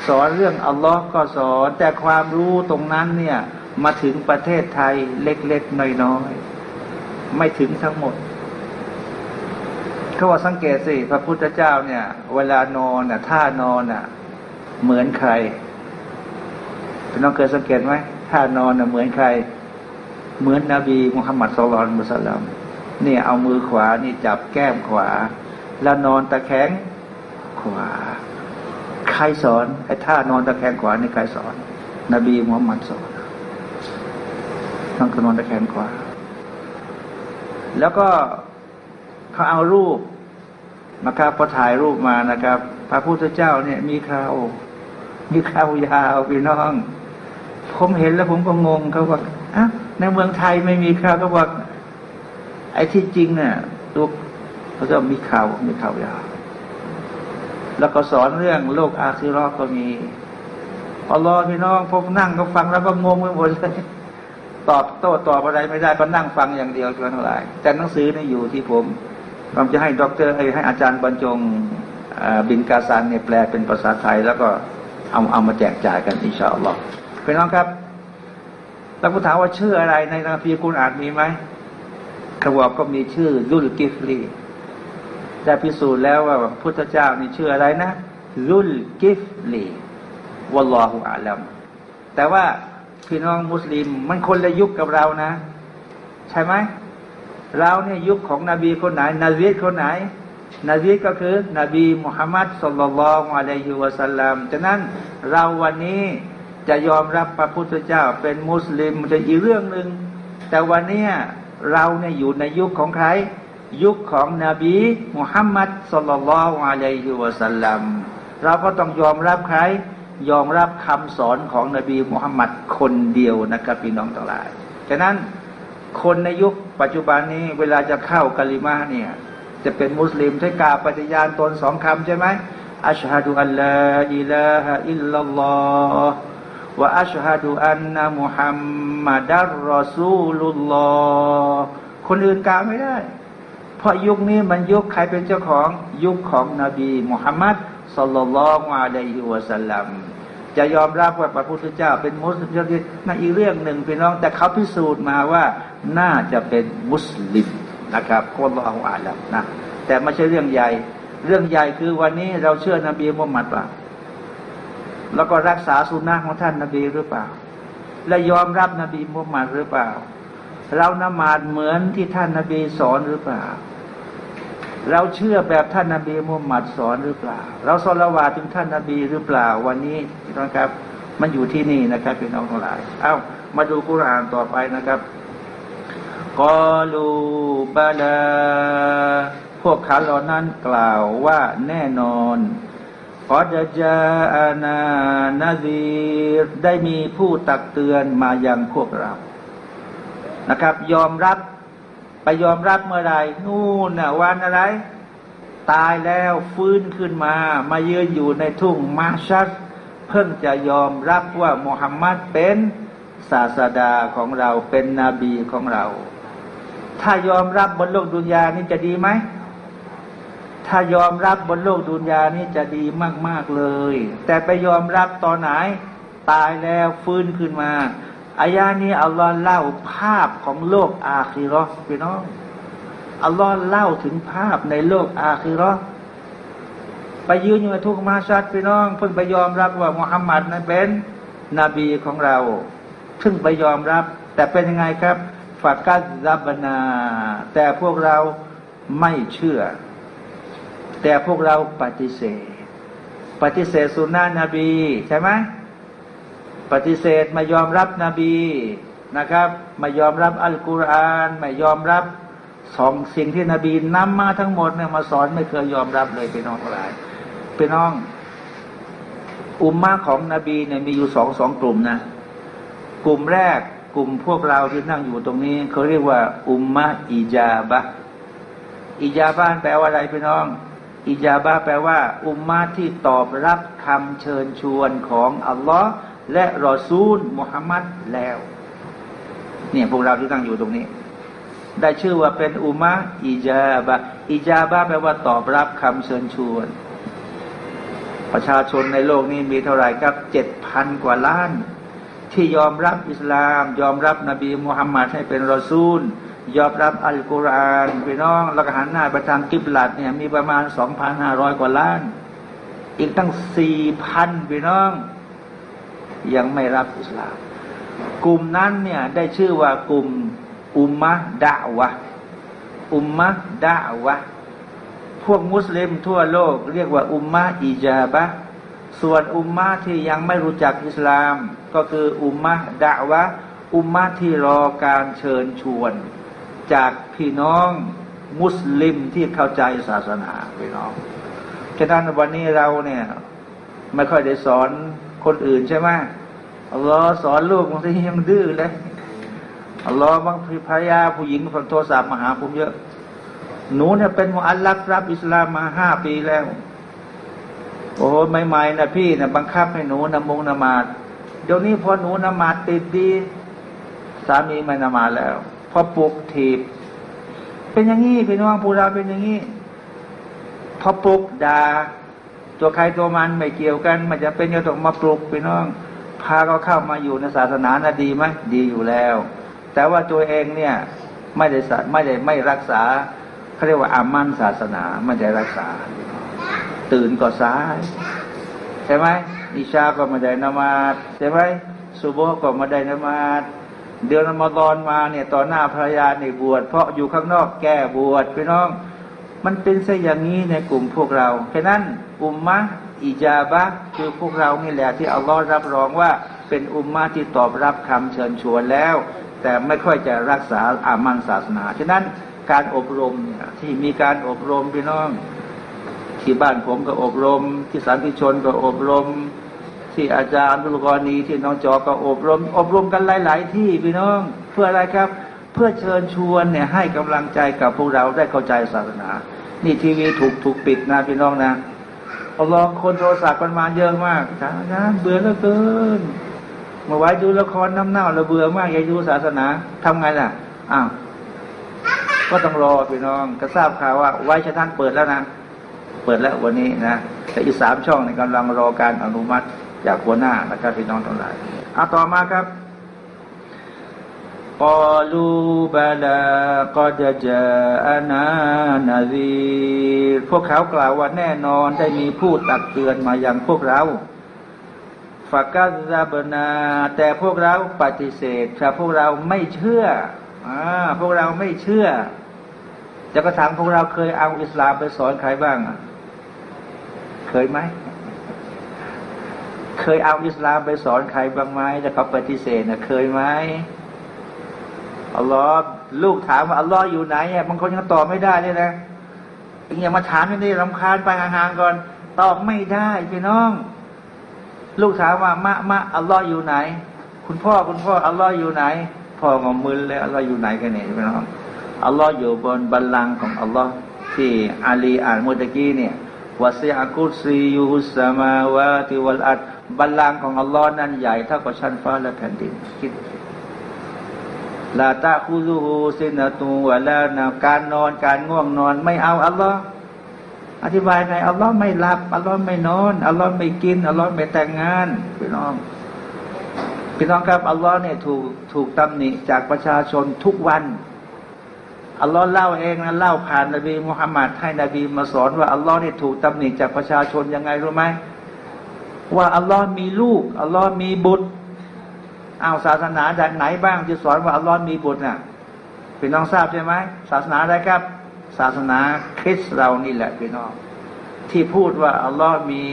สอนเรื่องอัลลอฮ์ก็สอน แต่ความรู้ตรงนั้นเนี่ยมาถึงประเทศไทยเล็กๆน้อยๆไม่ถึงทั้งหมดเขาว่าสังเกตสิพระพุทธเจ้าเนี่ย เวลานอนน่ะท่านอนน่ะ เหมือนใครน้องเคยสังเกตไหมท่านอนน่ะเหมือนใคร เหมือนนบีมุฮัมมัดสุลลัลมุสลัมเนี่ยเอามือขวานี่จับแก้มขวา แล้วนอนตะแคงขวา ใครสอนไอ้ท่านอนตะแคงขวานี่ใครสอน นบีมุฮัมมัดสอนต้องนอนตะแคงขวา แล้วก็เขาเอารูปนะครับพอถ่ายรูปมานะครับ พระพุทธเจ้าเนี่ย มีคราวมีคราวยาวพี่น้อง ผมเห็นแล้วผมก็งงเขาบอกอะ ในเมืองไทยไม่มีคราวเขาบอกไอ้ที่จริงเนี่ยตัวเขาจะมีข่าวมีข่าวยาวแล้วก็สอนเรื่องโลกอาคิรอก็มีอัลลอฮ์พี่น้องผมนั่งก็ฟังแล้วก็งงไปหมดเลยตอบโต้ตอบอะไรไม่ได้ก็นั่งฟังอย่างเดียวจนเท่าไหร่แต่หนังสือนี่อยู่ที่ผมผมจะให้ด็อกเตอร์ให้อาจารย์บรรจงบินกาซันเนี่ยแปลเป็นภาษาไทย แล้วก็เอาเอามาแจกจ่ายกันอินชาอัลลอฮ์เป็นน้องครับ แล้วผู้ถามว่าชื่ออะไรในนังพีคุณอ่านมีไหมเขาบอกก็มีชื่อยุลกิฟลีได้พิสูจน์แล้วว่าพุทธเจ้านี่ชื่ออะไรนะยุลกิฟลีวะลอฮุอาลัมแต่ว่าพี่น้องมุสลิมมันคนละยุคกับเรานะ ใช่ไหมเราเนี่ยยุคของนบีคนไหน นาซีคนไหน นาซีก็คือนบีมุฮัมมัดสุลลัลลอฮุอะลัยฮิวะสัลลัมฉะนั้นเราวันนี้ จะยอมรับพระพุทธเจ้าเป็นมุสลิมจะอีกเรื่องหนึ่งแต่วันนี้เราเนี่ยอยู่ในยุคของใคร ยุคของนบีมุฮัมมัดสุลลัลอฮุอะลัยฮิวะสัลลัมเราก็ต้องยอมรับใคร ยอมรับคำสอนของนบีมุฮัมมัดคนเดียวนะครับพี่น้องทั้งหลายฉะนั้นคนในยุคปัจจุบันนี้เวลาจะเข้ากาลิมาเนี่ย จะเป็นมุสลิมใช้กาปฏิญาณตนสองคำใช่ไหมอัชฮะดูอัลลอฮ์อิลาฮะอิลลัลลอฮ์ วะอัชฮะดูอันนมุฮัมมัดอัลรอซูลุลลอฮ์คนอื่นกล่าวไม่ได้ เพราะยุคนี้มันยุคใครเป็นเจ้าของยุคของนบีมุฮัมมัดสลลัลลอฮุอะลัยฮิวะสัลลัมจะยอมรับว่าพระพุทธเจ้าเป็นมุสลิมนั่นอีกเรื่องหนึ่งพี่น้อง แต่เขาพิสูจน์มาว่าน่าจะเป็นมุสลิมนะครับคนเราอ่านแล้วนะแต่ไม่ใช่เรื่องใหญ่ เรื่องใหญ่คือวันนี้เราเชื่อนบีมุฮัมมัดป่ะ แล้วก็รักษาสุนนะของท่านนบีหรือเปล่า และยอมรับนบีมุฮัมมัดหรือเปล่า เรานมาดเหมือนที่ท่านนบีสอนหรือเปล่า เราเชื่อแบบท่านนบีมุฮัมมัดสอนหรือเปล่า เราสละวาถึงท่านนบีหรือเปล่า วันนี้นะครับ มันอยู่ที่นี่นะครับพี่น้องทั้งหลาย เอา้ามาดูกุรอานต่อไปนะครับกอลูบาลาพวกเขาเหล่านั้นกล่าวว่าแน่นอน กอดจาอานานาซีได้มีผู้ตักเตือนมายังพวกเรา นะครับ ยอมรับไปยอมรับเมื่อไรนู่นนะวันอะไร ตายแล้วฟื้นขึ้นมา มายืนอยู่ในทุ่งมาชัดเพิ่งจะยอมรับว่ามุฮัมมัดเป็นศาสดาของเราเป็นนบีของเรา ถ้ายอมรับบนโลกดุนยานี่จะดีไหม ถ้ายอมรับบนโลกดุนยานี่จะดีมาก ๆเลย แต่ไปยอมรับตอนไหนตายแล้วฟื้นขึ้นมาอายานี้อัลลอฮ์เล่าภาพของโลกอาคิรอพี่น้องอัลลอฮ์เล่าถึงภาพในโลกอาคิรอไปยืนอยู่ในทุกมาชัดพี่น้อง เพิ่งไปยอมรับว่ามุฮัมมัดนั้นเป็นนบีของเราเพิ่งไปยอมรับ แต่เป็นยังไงครับฝากกัซับบนา แต่พวกเราไม่เชื่อ แต่พวกเราปฏิเสธ ปฏิเสธสุนนะนบีใช่ไหมปฏิเสธไม่ยอมรับนบีนะครับไม่ยอมรับอัลกุรอานไม่ยอมรับสองสิ่งที่นบีนำมาทั้งหมดเนี่ยมาสอนไม่เคยยอมรับเลยพี่น้องหลายพี่น้อง อุมมาของนบีเนี่ยมีอยู่สองสองกลุ่มนะกลุ่มแรกกลุ่มพวกเราที่นั่งอยู่ตรงนี้เขาเรียกว่า อุมมาอิจาบะอิจาบะแปลว่าอะไรพี่น้อง อิจาบะแปลว่า อุมมาที่ตอบรับคำเชิญชวนของอัลลอฮ์และรอซูลมุฮัมมัดแล้ว เนี่ยพวกเราที่ตั้งอยู่ตรงนี้ ได้ชื่อว่าเป็นอุมะอิจาบะอิจาบะแปลว่าตอบรับคำเชิญชวน ประชาชนในโลกนี้มีเท่าไหร่ครับเจ็ดพันกว่าล้าน ที่ยอมรับอิสลาม ยอมรับนบีมุฮัมมัดให้เป็นรอซูล ยอมรับอัลกุรอานพี่น้องแล้วก็หันหน้าไปทางกิบลัดเนี่ยมีประมาณสองพันห้าร้อยกว่าล้าน อีกตั้งสี่พันพี่น้อง ยังไม่รับอิสลาม กลุ่มนั้นเนี่ยได้ชื่อว่ากลุ่มอุมมะดะวะอุมมะดะวะพวกมุสลิมทั่วโลกเรียกว่าอุมมะอิจาบะส่วนอุมมะที่ยังไม่รู้จักอิสลาม ก็คืออุมมะดะวะอุมมะที่รอการเชิญชวน จากพี่น้องมุสลิมที่เข้าใจศาสนาพี่น้อง ฉะนั้นวันนี้เราเนี่ย ไม่ค่อยได้สอนคนอื่นใช่ไหมอัลลอฮ์สอนลูกบางทียังดื้อเลยอัลลอฮ์บางภรรยาผู้หญิงคนโทรศัพท์มาหาผมเยอะ หนูเนี่ยเป็นมุอัลลักรับอิสลามมาห้าปีแล้ว โอ้โหใหม่ๆนะพี่นะบังคับให้หนูนำมงนมาดเดี๋ยวนี้พอหนูนมาดติดดี สามีไม่นมาแล้ว พอปลุกถีบ เป็นอย่างนี้พี่น้องผู้เราเป็นอย่างนี้พอปลุกด่าตัวใครตัวมันไม่เกี่ยวกันมันจะเป็นจะต้องมาปลุกพี่น้อง พาเขาเข้ามาอยู่ในศาสนานะดีไหมดีอยู่แล้ว แต่ว่าตัวเองเนี่ยไม่ได้ไม่ได้ไม่รักษาเขาเรียกว่าอามันศาสนาไม่ได้รักษา ตื่นก็สายใช่ไหมอิชาก็ไม่ได้นมาใช่ไหมสุโบก็ไม่ได้นมา เดือนอมฎอนมาเนี่ยต่อหน้าภรรยาในบวชเพราะอยู่ข้างนอกแก้บวชพี่น้อง มันเป็นเช่อย่างนี้ในกลุ่มพวกเราแค่นั้นอุมมะอิจาบะคือพวกเรานี่แหละที่อัลลอฮ์รับรองว่าเป็นอุมมะที่ตอบรับคำเชิญชวนแล้ว แต่ไม่ค่อยจะรักษาอามันศาสนาฉะนั้นการอบรมเนี่ยที่มีการอบรมพี่น้อง ที่บ้านผมก็อบรม ที่สันติชนก็อบรม ที่อาจารย์บุลกรณีที่น้องจอก็อบรม อบรมกันหลาย ๆ ที่พี่น้องเพื่ออะไรครับ เพื่อเชิญชวนเนี่ยให้กำลังใจกับพวกเราได้เข้าใจศาสนา นี่ทีวีถูกถูกปิดนะพี่น้องนะเอาลองคนโทรศัพท์กันมาเยอะมากจ้าจ้าเบื่อเหลือเกินมาไว้ดูละครน้ำเน่าเราเบื่อมากอยากดูศาสนาทำไงล่ะอ้าวก็ต้องรอพี่น้องก็ทราบข่าวว่า ไว้ชนเปิดแล้วนะ เปิดแล้ววันนี้นะแต่อีกสามช่องในกำลังรอการอนุมัติ จากหัวหน้านะครับพี่น้องทั้งหลายเอาต่อมาครับกอลูบาลากอจะจอานานาซีพวกเขากล่าวว่าแน่นอนได้มีผู้ตักเตือนมาอย่างพวกเราฟากัซาบนา แต่พวกเราปฏิเสธแต่พวกเราไม่เชื่ออ่าพวกเราไม่เชื่อจะกระถางพวกเราเคยเอาอิสลามไปสอนใครบ้าง เคยไหม เคยเอาอิสลามไปสอนใครบ้างไหมแต่เขาปฏิเสธนะเคยไหมอัลลอฮ์ลูกถามว่าอัลลอฮ์อยู่ไหนอะบางคนยังตอบไม่ได้เลยนะอย่ามาถามนี่รำคาญไปห่างๆก่อน ตอบไม่ได้พี่น้อง ลูกถามว่ามะมะอัลลอฮ์อยู่ไหน คุณพ่อคุณพ่ออัลลอฮ์อยู่ไหน พ่องอมึนเลยอัลลอฮ์อยู่ไหนกันเนี่ยพี่น้องอัลลอฮ์อยู่บนบัลลังก์ของอัลลอฮ์ที่อาลีอ่านเมื่อกี้เนี่ยวาซีอากุซียูสมาวาติวัลอัด บัลลังก์ของอัลลอฮ์นั้นใหญ่เท่ากับชั้นฟ้าและแผ่นดินคิดลาตาคูซูฮูซินาตูวะลานาการนอนการง่วงนอน ไม่เอาอัลลอฮ์อธิบายไงอัลลอฮ์ไม่หลับอัลลอฮ์ไม่นอนอัลลอฮ์ไม่กินอัลลอฮ์ไม่แต่งงานพี่น้องพี่น้องครับอัลลอฮ์เนี่ยถูกถูกตำหนิจากประชาชนทุกวันอัลลอฮ์เล่าเองนะเล่าผ่านนบีมุฮัมมัดให้นบีมาสอนว่าอัลลอฮ์เนี่ยถูกตำหนิจากประชาชนยังไงรู้ไหม ว่าอัลลอฮ์มีลูกอัลลอฮ์มีบุตรอ้าวศาสนาจากไหนบ้างที่สอนว่าอัลลอฮ์มีบุตรน่ะพี่น้องทราบใช่ไหมศาสนาอะไรครับ ศาสนาคริสต์เรานี่แหละพี่น้องที่พูดว่าอัลลอฮ์มี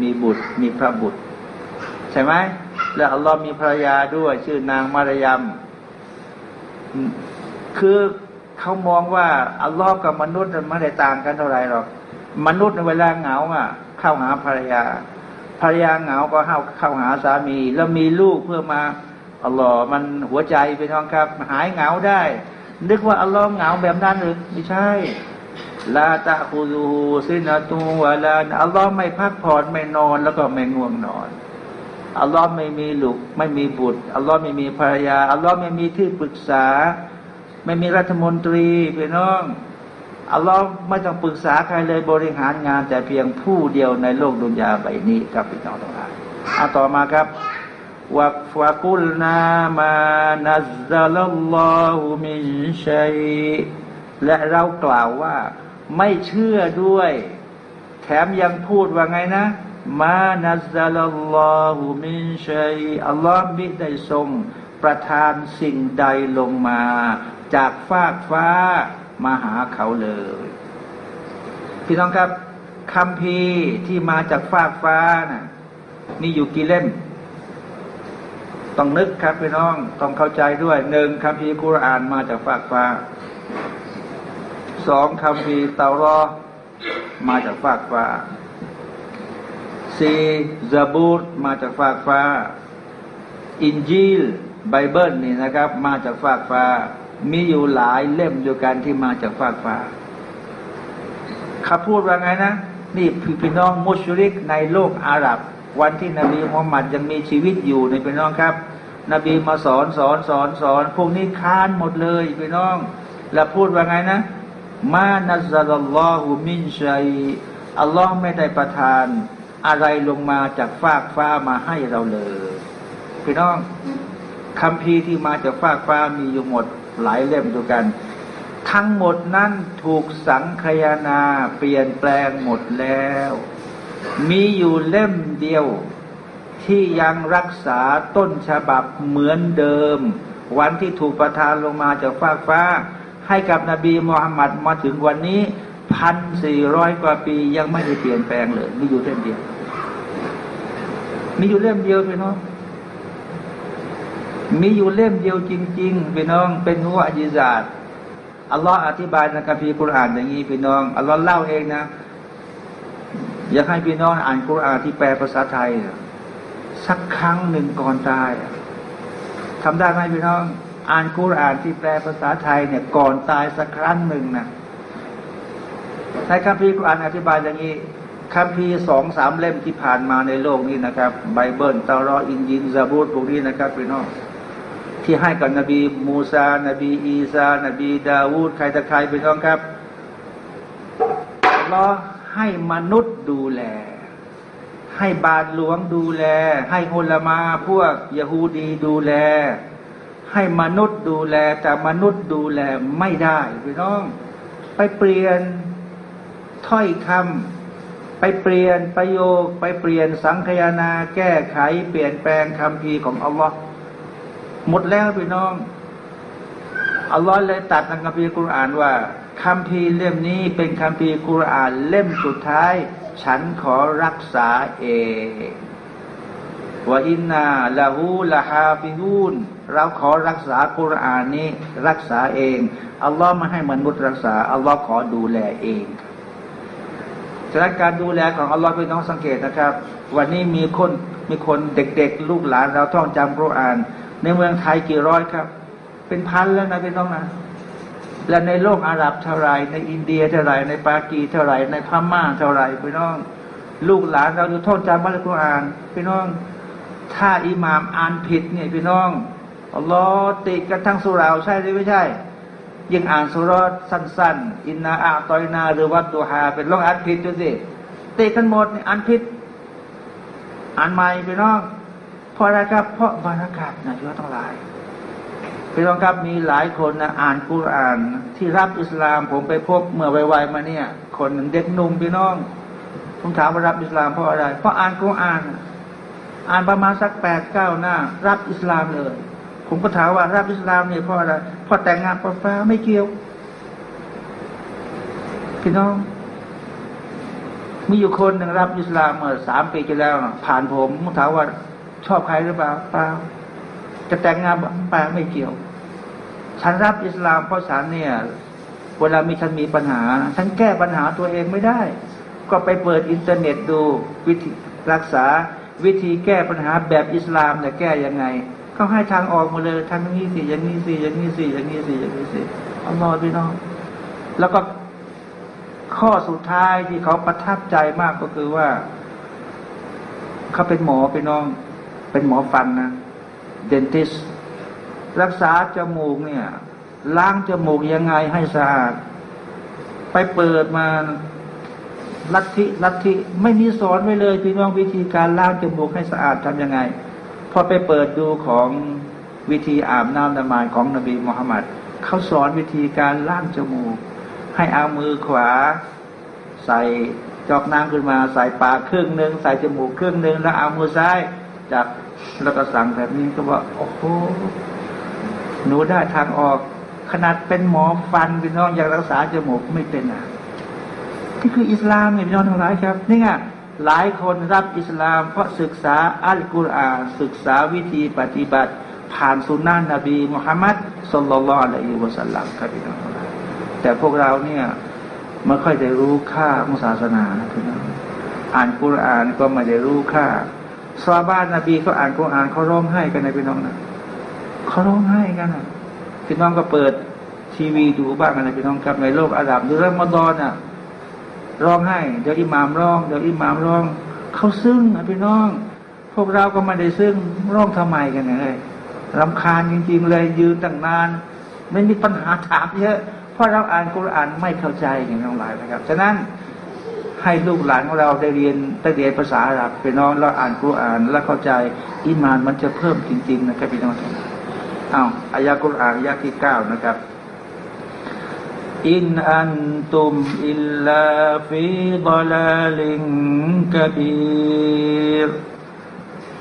มีบุตร มีพระบุตร ใช่ไหมและอัลลอฮ์มีภรรยาด้วยชื่อนางมารยมคือเขามองว่าอัลลอฮ์กับมนุษย์มันไม่ได้ต่างกันเท่าไหร่หรอก มนุษย์ในเวลาเหงาอะ เข้าหาภรรยา ภรรยาเหงาก็เข้าเข้าหาสามี แล้วมีลูกเพื่อมาอัลลอฮ์มันหัวใจไปท้องครับ หายเหงาได้ นึกว่าอัลลอฮ์เหงาแบบนั้นหรือไม่ใช่ลาตะคูรูซินาตูวะลาอัลลอฮ์ไม่พักผ่อนไม่นอนแล้วก็ไม่ง่วงนอนอัลลอฮ์ไม่มีลูกไม่มีบุตรอัลลอฮ์ไม่มีภรรยาอัลลอฮ์ไม่มีที่ปรึกษา ไม่มีรัฐมนตรีพี่น้อง อัลลอฮ์ไม่ต้องปรึกษาใครเลยบริหารงาน แต่เพียงผู้เดียวในโลกดุนยาใบนี้ครับพี่น้องทั้งหลายเอาต่อมาครับวักฟะกุลนามานัซซัลลลอฮุมินชัยและเรากล่าวว่า ไม่เชื่อด้วย แถมยังพูดว่าไงนะมานัซซัลลลอฮุมินชัยอัลลอฮ์มิได้ทรง ประทานสิ่งใดลงมา จากฟากฟ้า มาหาเขาเลย พี่น้องครับคำพีที่มาจากฟากฟ้านะ่ะมีอยู่กี่เล่ม ต้องนึกครับพี่น้องต้องเข้าใจด้วยหนึ่งคำพีกุรอานมาจากฟากฟ้าสองคำพีเตารอมาจากฟากฟ้าสี่ซาบูตมาจากฟากฟ้า อินจีลไบเบิลนี่นะครับ มาจากฟากฟ้า มีอยู่หลายเล่มเดียกันที่มาจากฟากฟ้าเขาพูดว่าไงนะนี่พี่น้องมุชริกในโลกอาหรับ วันที่นบีมุฮัมมัดยังมีชีวิตอยู่ในพี่น้องครับ นบีมาสอนสอนสอนสอนพวกนี้ค้านหมดเลยพี่น้อง แล้วพูดว่าไงนะ มานัซลลอฮุมินชัยอัลลอฮ์ไม่ได้ประทาน อะไรลงมาจากฟากฟ้ามาให้เราเลย พี่น้องคำพีที่มาจากฟากฟ้ามีอยู่หมด หลายเล่มด้วยกัน ทั้งหมดนั้นถูกสังคยนาเปลี่ยนแปลงหมดแล้ว มีอยู่เล่มเดียวที่ยังรักษาต้นฉบับเหมือนเดิม วันที่ถูกประทานลงมาจากฟากฟ้า ให้กับนบีมูฮัมมัดมาถึงวันนี้พันสี่ร้อยกว่าปียังไม่ได้เปลี่ยนแปลงเลย มีอยู่เล่มเดียว มีอยู่เล่มเดียวพี่น้อง มีอยู่เล่มเดียวจริงๆพี่น้องเป็นหัวอจิซาตอัลลอฮ์อธิบายในคัมภีร์กุรอานอย่างนี้พี่น้องอัลลอฮ์เล่าเองนะ อยากให้พี่น้องอ่านกุรอานที่แปลภาษาไทย สักครั้งหนึ่งก่อนตายทำได้ไหมพี่น้อง อ่านกุรอานที่แปลภาษาไทยเนี่ยก่อนตายสักครั้งหนึ่งนะในคัมภีร์กุรอานอธิบายอย่างนี้คัมภีร์สองสามเล่มที่ผ่านมาในโลกนี้นะครับ ไบเบิลเตารอต อินญีล ซาบูรพวกนี้นะครับพี่น้อง ที่ให้กับนบีมูซา นบี อีซา นบี ดาวูดใครตะใครไปน้องครับรอให้มนุษย์ดูแล ให้บาทหลวงดูแล ให้อุลามาพวกยะฮูดีดูแล ให้มนุษย์ดูแล แต่มนุษย์ดูแลไม่ได้พี่น้อง ไปเปลี่ยนถ้อยคำไปเปลี่ยนประโยค ไปเปลี่ยนสังคยนาแก้ไข เปลี่ยนแปลงคำพีของอัลลอฮ์ หมดแล้วพี่น้อง อัลลอฮ์เลยตัดในคัมภีร์กุรอานว่าคำพีเล่มนี้เป็นคำพีกุรอานเล่มสุดท้าย ฉันขอรักษาเองว่าอินนาละหูละฮาฟิฮูนเราขอรักษากุรอานนี้รักษาเองอัลลอฮ์มาให้มนุษย์รักษาอัลลอฮ์ขอดูแลเองฉะนั้นการดูแลของอัลลอฮ์เป็นต้องสังเกตนะครับ วันนี้มีคนมีคนเด็กๆ ลูกหลานเราท่องจำกุรอาน ในเมืองไทยกี่ร้อยครับ เป็นพันแล้วนะเป็นน้องนะและในโลกอาหรับเท่าไรในอินเดียเท่าไรในปากีเท่าไรในพม่าเท่าไรพี่น้อง ลูกหลานเราจะท่องจำบัลกุรอานพี่น้อง ถ้าอิหมามอ่านผิดเนี่ยพี่น้องอัลลอฮ์ติดกันทั้งสุราใช่หรือไม่ใช่ ยิ่งอ่านสุรสั้น ๆ อินนาอาตอยนา หรือวัดตัวฮาเป็นลองอ่านผิดดูสิติดกันหมดอ่านผิด อ่านใหม่พี่น้อง ราะอะไรครับ เพราะบรรยากาศนะเยอะทั้งหลายพี่น้องครับมีหลายคนนะอ่านกุรานที่รับอิสลาม ผมไปพบเมื่อไวๆมาเนี่ย คนหนึ่งเด็กหนุ่มพี่น้องผมถามว่ารับอิสลามเพราะอะไร เพราะอ่านกุราน อ่านประมาณสักแปดเก้าหน้า รับอิสลามเลย ผมก็ถามว่ารับอิสลามเนี่ยเพราะอะไรเพราะแต่งงานประฟ้าไม่เกี่ยว พี่น้อง มีอยู่คนหนึ่งรับอิสลามเมื่อสามปีที่แล้ว ผ่านผมผมถามว่า ชอบใครหรือเปล่าเปล่าจะแต่งงานแปล่าไม่เกี่ยว ฉันรับอิสลามเพราะฉันเนี่ย เวลามีฉันมีปัญหา ฉันแก้ปัญหาตัวเองไม่ได้ ก็ไปเปิดอินเทอร์เน็ตดูวิธีรักษาวิธีแก้ปัญหาแบบอิสลามเนี่ยแก้ยังไงเขาให้ทางออกมาเลยทางนี้สิอย่างนี้สิอย่างนี้สิอย่างนี้สิอย่างนี้สิเอาลอยพี่น้อง แล้วก็ข้อสุดท้ายที่เขาประทับใจมากก็คือว่า เขาเป็นหมอพี่น้อง เป็นหมอฟันนะเดนติสรักษาจมูกเนี่ย ล้างจมูกยังไงให้สะอาด ไปเปิดมาลัทธิลัทธิไม่มีสอนไว้เลยพี่น้องวิธีการล้างจมูกให้สะอาดทำยังไง พอไปเปิดดูของวิธีอาบน้ำนมานของนบีมุฮัมมัดเขาสอนวิธีการล้างจมูก ให้เอามือขวา ใส่จอกน้ำขึ้นมา ใส่ปากครึ่งหนึ่งใส่จมูกครึ่งหนึ่งแล้วเอามือซ้าย จับแล้วก็สั่งแบบนี้ก็ว่า โอ้โหหนูได้ทางออก ขนาดเป็นหมอฟันพี่น้องอยากรักษาจมูกไม่เป็นอะนี่คืออิสลามเนี่ยพี่น้องทั้งหลายครับนี่ไงหลายคนรับอิสลาม เพราะศึกษาอัลกุรอานศึกษาวิธีปฏิบัติ ผ่านสุนนะนบีมุฮัมมัดสุลลัลลอฮุอะลัยฮิวะสัลลัมครับพี่น้องทั้งหลายแต่พวกเราเนี่ยไม่ค่อยได้รู้ค่าของศาสนาพี่น้องอ่านกุรอานก็ไม่ได้รู้ค่า ซาบ้านนบีเขาอ่านกุรอานเขาร้องไห้กันในพี่น้องนะเขาร้องไห้กันนะพี่น้องก็เปิดทีวีดูบ้างกันนะพี่น้องครับในโลกอาหรับดูเรื่องมดอนอะร้องไห้เดี๋ยวอิหมามร้องเดี๋ยวอิหมามร้องเขาซึ้งนะพี่น้อง พวกเราก็ไม่ได้ซึ้งร้องทำไมกันเลยรำคาญจริงๆเลยยืนตั้งนาน ไม่มีปัญหาถามเยอะเพราะเราอ่านกุรอานไม่เข้าใจอย่างทั้งหลายนะครับฉะนั้น ให้ลูกหลานของเราได้เรียนได้เรียนภาษาอาหรับไปน้องเราอ่านกุรอานแล้วเข้าใจอิมานมันจะเพิ่มจริง ๆ นะครับพี่น้องอ้าวอายะกุรอานอายะที่เก้านะครับอินอันตุมอิลลาฟีดลาลิงกะบีร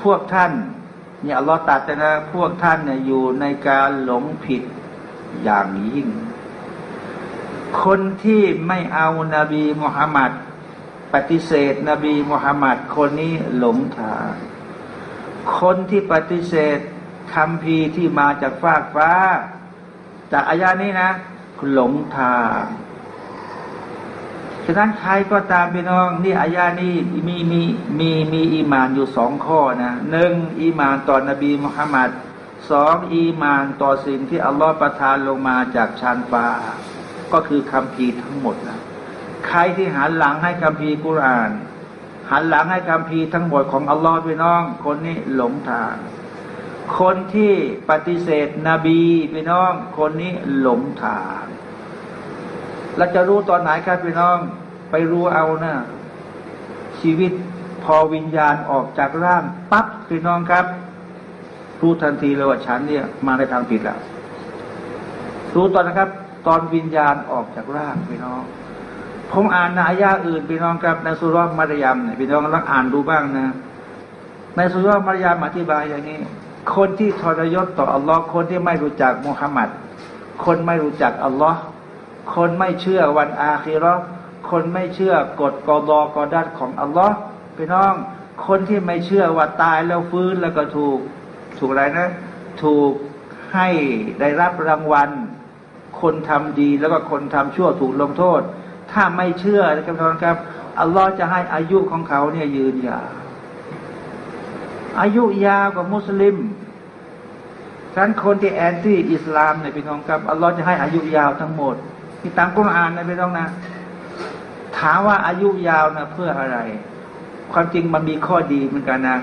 พวกท่านเนี่ยอัลลอฮ์ตัดนะพวกท่านเนี่ยอยู่ในการหลงผิดอย่างยิ่ง คนที่ไม่เอานาบีมุฮัมมัด ปฏิเสธ นบีมุฮัมมัดคนนี้หลงทาง คนที่ปฏิเสธคำพีที่มาจากฟากฟ้า จากอายานี้นะหลงทางฉะนั้นใครก็ตามพี่น้อง นี่อายานี้มีมีมีมีอีมานอยู่สองข้อนะหนึ่งอีมานต่อนบีมุฮัมมัดสองอีมานต่อสิ่งที่อัลลอฮฺประทานลงมาจากชานฟ้า ก็คือคำพีทั้งหมดนะ ใครที่หันหลังให้คำพีกุราน หันหลังให้คำพีทั้งหมดของอัลลอฮฺพี่น้อง คนนี้หลงทาง คนที่ปฏิเสธนบีพี่น้อง คนนี้หลงทางเราจะรู้ตอนไหนครับพี่น้อง ไปรู้เอานะชีวิตพอวิญญาณออกจากร่างปั๊บพี่น้องครับ รู้ทันทีเลยว่าฉันเนี่ย มาในทางผิดแล้วรู้ตอนนะครับ ตอนวิญญาณออกจากร่างพี่น้อง ผมอ่านนายาอื่นพี่น้องครับในสุรมารยามเนี่ยพี่น้องลองอ่านดูบ้างนะ ในสุรมารยามอธิบายอย่างนี้ คนที่ทรยศต่ออัลลอฮ์คนที่ไม่รู้จักมุฮัมมัดคนไม่รู้จักอัลลอฮ์คนไม่เชื่อวันอาคีรอคนไม่เชื่อกฎกอดอกอดัดของอัลลอฮ์พี่น้อง คนที่ไม่เชื่อว่าตายแล้วฟื้นแล้วก็ถูก ถูกอะไรนะ ถูกให้ได้รับรางวัล คนทำดีแล้วก็คนทำชั่วถูกลงโทษ ถ้าไม่เชื่อนะครับท่านครับอัลลอฮ์จะให้อายุของเขาเนี่ยยืนยาว อายุยาวกว่ามุสลิมฉะนั้นคนที่แอนตี้อิสลามเนี่ยพี่น้องครับอัลลอฮ์จะให้อายุยาวทั้งหมดที่ตามกุรอานนะพี่น้องนะ ถามว่าอายุยาวนะเพื่ออะไร ความจริงมันมีข้อดีเหมือนกันนะ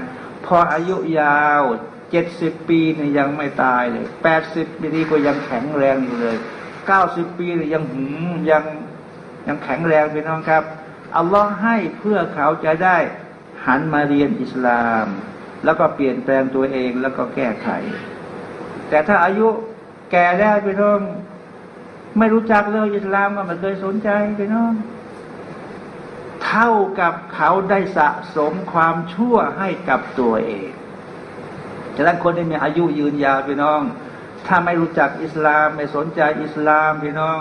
พออายุยาวเจ็ดสิบปีเนี่ยยังไม่ตายเลยแปดสิบปีก็ยังแข็งแรงอยู่เลยเก้าสิบปีเนี่ยยังหืมยัง ยังแข็งแรงพี่น้องครับ อัลลอฮ์ให้เพื่อเขาจะได้หันมาเรียนอิสลาม แล้วก็เปลี่ยนแปลงตัวเองแล้วก็แก้ไข แต่ถ้าอายุแก่แล้วพี่น้อง ไม่รู้จักเรื่องอิสลามก็ไม่เคยสนใจพี่น้อง เท่ากับเขาได้สะสมความชั่วให้กับตัวเองฉะนั้นคนที่มีอายุยืนยาวพี่น้อง ถ้าไม่รู้จักอิสลามไม่สนใจอิสลามพี่น้อง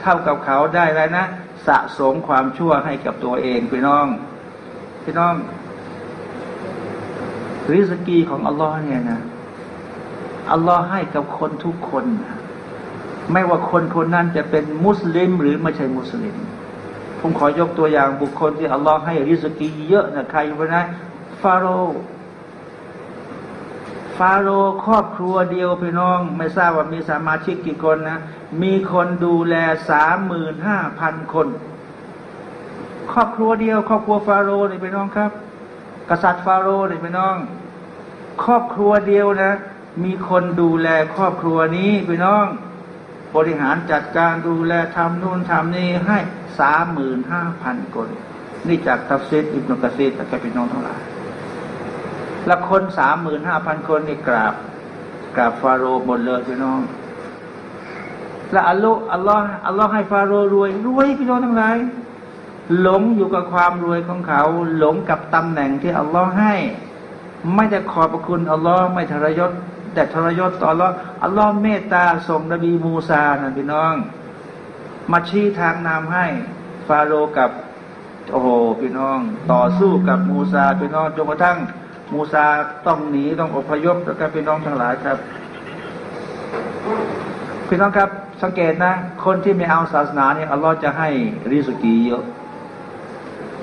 เท่ากับเขาได้อะไรนะ สะสมความชั่วให้กับตัวเองพี่น้อง พี่น้อง ริสกีของอัลลอฮ์เนี่ยนะอัลลอฮ์ให้กับคนทุกคนนะไม่ว่าคนคนนั้นจะเป็นมุสลิมหรือไม่ใช่มุสลิม ผมขอยกตัวอย่างบุคคลที่อัลลอฮ์ให้ริสกีเยอะนะใครวะนะฟาโรห์ ฟาโรห์ครอบครัวเดียวพี่น้อง ไม่ทราบว่ามีสมาชิกกี่คนนะ มีคนดูแลสามหมื่นห้าพันคน ครอบครัวเดียว ครอบครัวฟาโรห์นี่พี่น้องครับ กษัตริย์ฟาโรห์นี่พี่น้อง ครอบครัวเดียวนะ มีคนดูแลครอบครัวนี้พี่น้อง บริหารจัดการดูแลทำนู่นทำนี่ให้สามหมื่นห้าพันคน นี่จากทัฟซิดอิบนุกะซีดแต่แกพี่น้องทั้งหลาย ล้วคนสามหมื่นห้าพันคนนี่กราบ กราบฟาโรห์หมดเลยพี่น้อง แล้วอัลลอฮ์อัลลอฮ์อัลลอฮ์ให้ฟาโรห์รวยรวยพี่น้องทั้งหลายหลงอยู่กับความรวยของเขา หลงกับตำแหน่งที่อัลลอฮ์ให้ ไม่จะขอบคุณอัลลอฮ์ไม่ทรยศ แต่ทรยศต่ออัลลอฮ์อัลลอฮ์เมตตาส่งนบีมูซานะพี่น้อง มาชี้ทางนำให้ ฟาโรห์กับโอ้โหพี่น้อง ต่อสู้กับมูซาพี่น้องจนกระทั่ง มูซาต้องหนีต้องอพยพแล้วก็พี่น้องทั้งหลายครับ พี่น้องครับสังเกตนะ คนที่ไม่เอาศาสนาเนี่ยอัลลอฮ์จะให้ริสกีเยอะ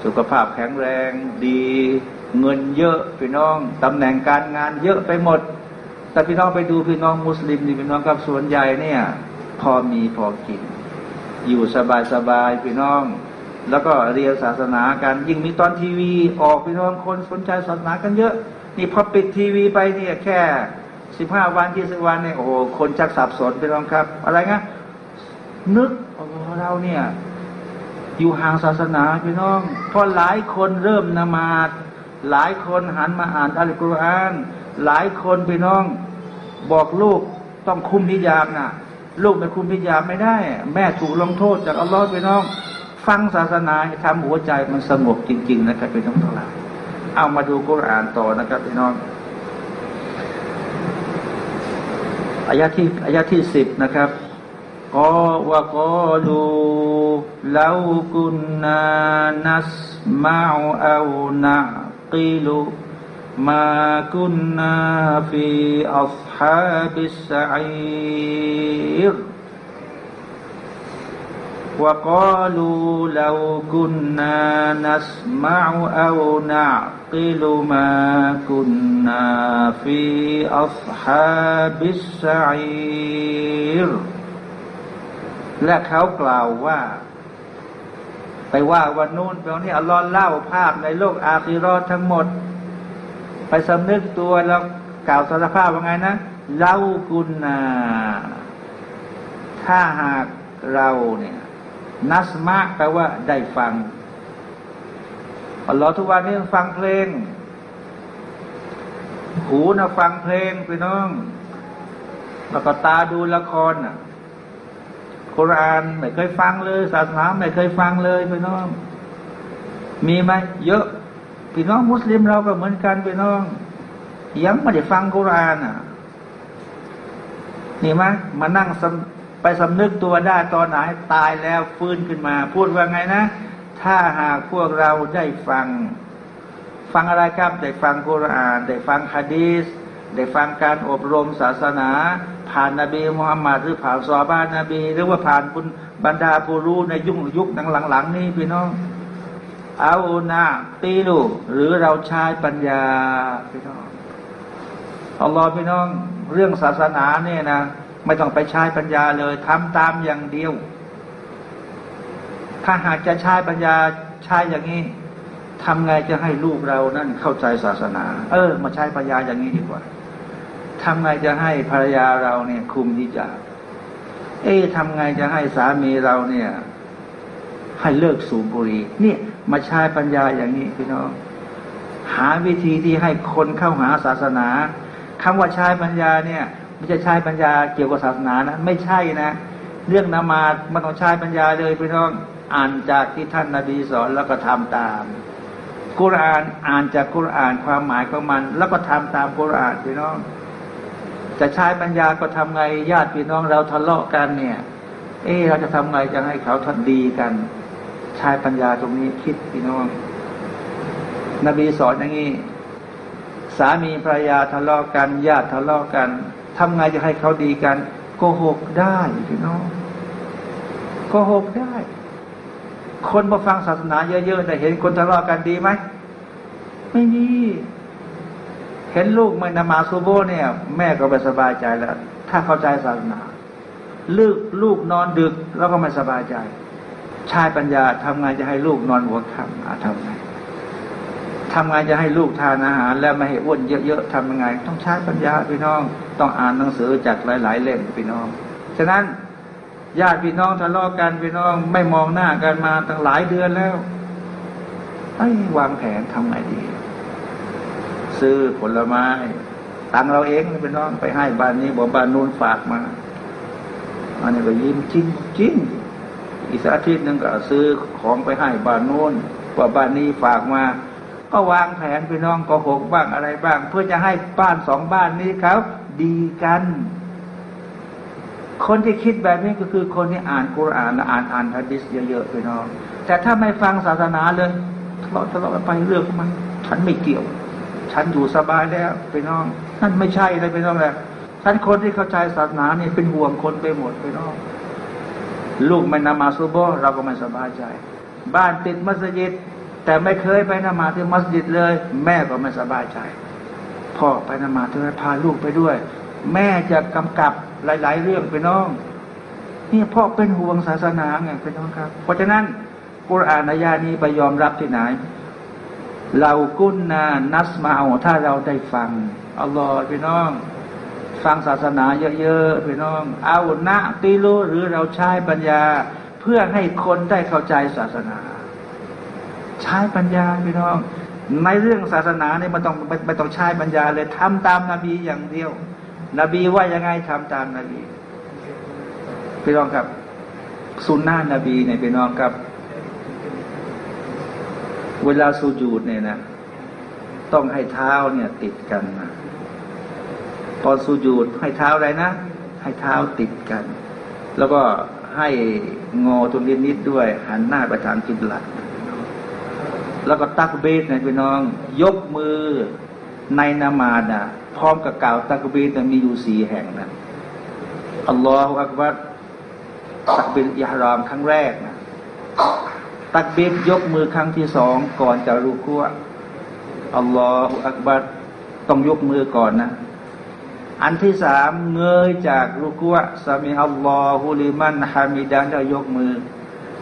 สุขภาพแข็งแรงดี เงินเยอะพี่น้องตำแหน่งการงานเยอะไปหมด แต่พี่น้องไปดูพี่น้องมุสลิมนี่พี่น้องครับส่วนใหญ่เนี่ย พอมีพอกิน อยู่สบายสบายพี่น้อง แล้วก็เรียนศาสนากันยิ่งมีตอนทีวีออกพี่น้องคนสนใจศาสนากันเยอะ นี่พอปิดทีวีไปเนี่ยแค่สิบห้าวันที่สิบวันเนี่ยโอ้โหคนชักสับสนพี่น้องครับ อะไรเงี้ยนึกเราเนี่ย อยู่ห่างศาสนาพี่น้องเพราะหลายคนเริ่มนมาดหลายคนหันมาอ่านอัลกุรอาน หลายคนพี่น้อง บอกลูกต้องคุมพิยามนะลูกไม่คุมพิยามไม่ได้ แม่ถูกลงโทษจากอัลลอฮ์พี่น้อง ฟังศาสนาทำหัวใจมันสงบจริง ๆ นะครับพี่น้องทั้งหลายเอามาดูกุรอานต่อนะครับพี่น้องอายะที่อายะที่สิบนะครับก็ว่าก็ดูแล้วกุนนานัสมาอูนากิลูมากุนนาฟีอัลฮะบิสัยร์ وقالوا لو كنا نسمع أو نعقل ما كنا في أصحاب السعير และเขากล่าวว่า ไปว่าวันนู้นไปวันนี้อัลลอฮ์เล่าภาพในโลกอาคิรอทั้งหมด ไปสำนึกตัวแล้วกล่าวสารภาพว่าไงนะเล่ากุณนาถ้าหากเราเนี่ย นัสมะแปลว่าได้ฟังอัลลอฮ์ทุกวันนี้ฟังเพลง หูนะฟังเพลงพี่น้อง แล้วก็ตาดูละครน่ะคุรานไม่เคยฟังเลย ศาสนาไม่เคยฟังเลยพี่น้อง มีไหมเยอะพี่น้องมุสลิมเราก็เหมือนกันพี่น้อง ยังไม่ได้ฟังกุรานอะนี่ไหมมานั่ง ไปสำนึกตัวได้ตอนไหนตายแล้วฟื้นขึ้นมา พูดว่าไงนะ ถ้าหากพวกเราได้ฟัง ฟังอะไรครับได้ฟังกุราน ได้ฟังฮะดีสได้ฟังการอบรมศาสนา ผ่านนบีมุฮัมมัดหรือผ่านซอบ้านนบี หรือว่าผ่านคุณบรรดาผู้รู้ในยุคยุคหลังๆนี้พี่น้องเอานาตีลูหรือเราใช้ปัญญาพี่น้องอัลลอฮ์พี่น้อง เรื่องศาสนาเนี่ยนะ ไม่ต้องไปใช้ปัญญาเลยทำตามอย่างเดียว ถ้าหากจะใช้ปัญญาใช้อย่างนี้ทำไงจะให้ลูกเรานั่นเข้าใจศาสนา เออ มาใช้ปัญญาอย่างนี้ดีกว่าทำไงจะให้ภรรยาเราเนี่ยคุมที่จะเอ๊ะทำไงจะให้สามีเราเนี่ย ให้เลิกสูบบุหรี่นี่มาใช้ปัญญาอย่างนี้พี่น้อง หาวิธีที่ให้คนเข้าหาศาสนาคำว่าใช้ปัญญาเนี่ย ไม่ใช่ใช้ปัญญาเกี่ยวกับศาสนานะไม่ใช่นะ เรื่องนามาดมันต้องใช้ปัญญาเลยพี่น้องอ่านจากที่ท่านนาบีสอนแล้วก็ทำตาม กุรานอ่านจากกุรานความหมายของมัน แล้วก็ทำตามกุรานพี่น้อง จะใช้ปัญญาก็ทำไงญาติพี่น้องเราทะเลาะกันเนี่ย เออเราจะทำไงจะให้เขาทัดดีกัน ใช้ปัญญาตรงนี้คิดพี่น้อง นบีสอนอย่างนี้สามีภรรยาทะเลาะกันญาติทะเลาะกัน ทำไงจะให้เขาดีกันโกหกได้พี่น้องโกหกได้ คนมาฟังศาสนาเยอะๆแต่เห็นคนทะเลาะกันดีไหมไม่มีเห็นลูกไม่นมาซูโบเนี่ย แม่ก็ไม่สบายใจแล้ว ถ้าเข้าใจศาสนาลูกลูกนอนดึกแล้วก็ไม่สบายใจ ชายปัญญาทำไงจะให้ลูกนอนหัวค่ำอาทำไง ทำไงจะให้ลูกทานอาหาร แล้วไม่ให้อ้วนเยอะๆทำยังไง ต้องใช้ปัญญาพี่น้อง ต้องอ่านหนังสือจากหลาย ๆ เล่มพี่น้อง ฉะนั้นญาติพี่น้องทะเลาะกันพี่น้องไม่มองหน้ากันมาตั้งหลายเดือนแล้วไอ้วางแผนทำไงดี ซื้อผลไม้ตังเราเองพี่น้องไปให้บ้านนี้บอกบ้านนู้นฝากมาอันนี้ก็ยิ้มจริงจริงอีกอาทิตย์นึงก็ซื้อของไปให้บ้านโน้นว่าบ้านนี้ฝากมา ก็วางแผนพี่น้องก็หกบ้างอะไรบ้าง เพื่อจะให้บ้านสองบ้านนี้เขาดีกัน คนที่คิดแบบนี้ก็คือคนที่อ่านกุรอานและอ่านอ่านฮะดิษเยอะๆพี่น้อง แต่ถ้าไม่ฟังศาสนาเลยทะเลาะทะเลาะไปเรื่องมัน ฉันไม่เกี่ยว ฉันอยู่สบายแล้วพี่น้องนั่นไม่ใช่เลยพี่น้องแหละฉันคนที่เข้าใจศาสนาเนี่ยเป็นห่วงคนไปหมดพี่น้องลูกไม่นมาซุโบเราก็ไม่สบายใจ บ้านติดมัสยิด แต่ไม่เคยไปนมาที่มัสยิดเลย แม่ก็ไม่สบายใจ พ่อไปนมาเธอพาลูกไปด้วย แม่จะกำกับหลาย ๆ เรื่องไปน้องนี่พ่อเป็นห่วงศาสนาไงไปน้องครับ เพราะฉะนั้นกุรอานายานี้ไปยอมรับที่ไหน เรากุนนานัสมาเอาถ้าเราได้ฟังอัลลอฮ์พี่น้อง ฟังศาสนาเยอะๆพี่น้อง เอาหนะตีรู้หรือเราใช้ปัญญา เพื่อให้คนได้เข้าใจศาสนา ใช้ปัญญาพี่น้อง ในเรื่องศาสนาเนี่ยมันต้องไม่ต้องใช้ปัญญาเลยทำตามนาบีอย่างเดียว นบีว่ายังไงทำตามนาบีพี่น้องครับสุนนะนบีเนี่ยพี่น้องครับ เวลาสูญูดเนี่ยนะต้องให้เท้าเนี่ยติดกันนะตอนสูญูดให้เท้าอะไรนะ ให้เท้าติดกัน แล้วก็ให้งอตรงนิดนิดด้วย หันหน้าไปทางกิบลัด แล้วก็ตักเบสนะพี่น้อง ยกมือในนามาดนะพร้อมกับกล่าวตักเบสมีอยู่สี่แห่งนะอัลลอฮฺอักบัรตักเบสยารามครั้งแรกนะตักเบสยกมือครั้งที่สองก่อนจะรูกัวอัลลอฮฺอักบัรต้องยกมือก่อนนะอันที่สามเงยจากรูกัวสามีอัลลอฮฺลิมันฮามิดานแล้วยกมือ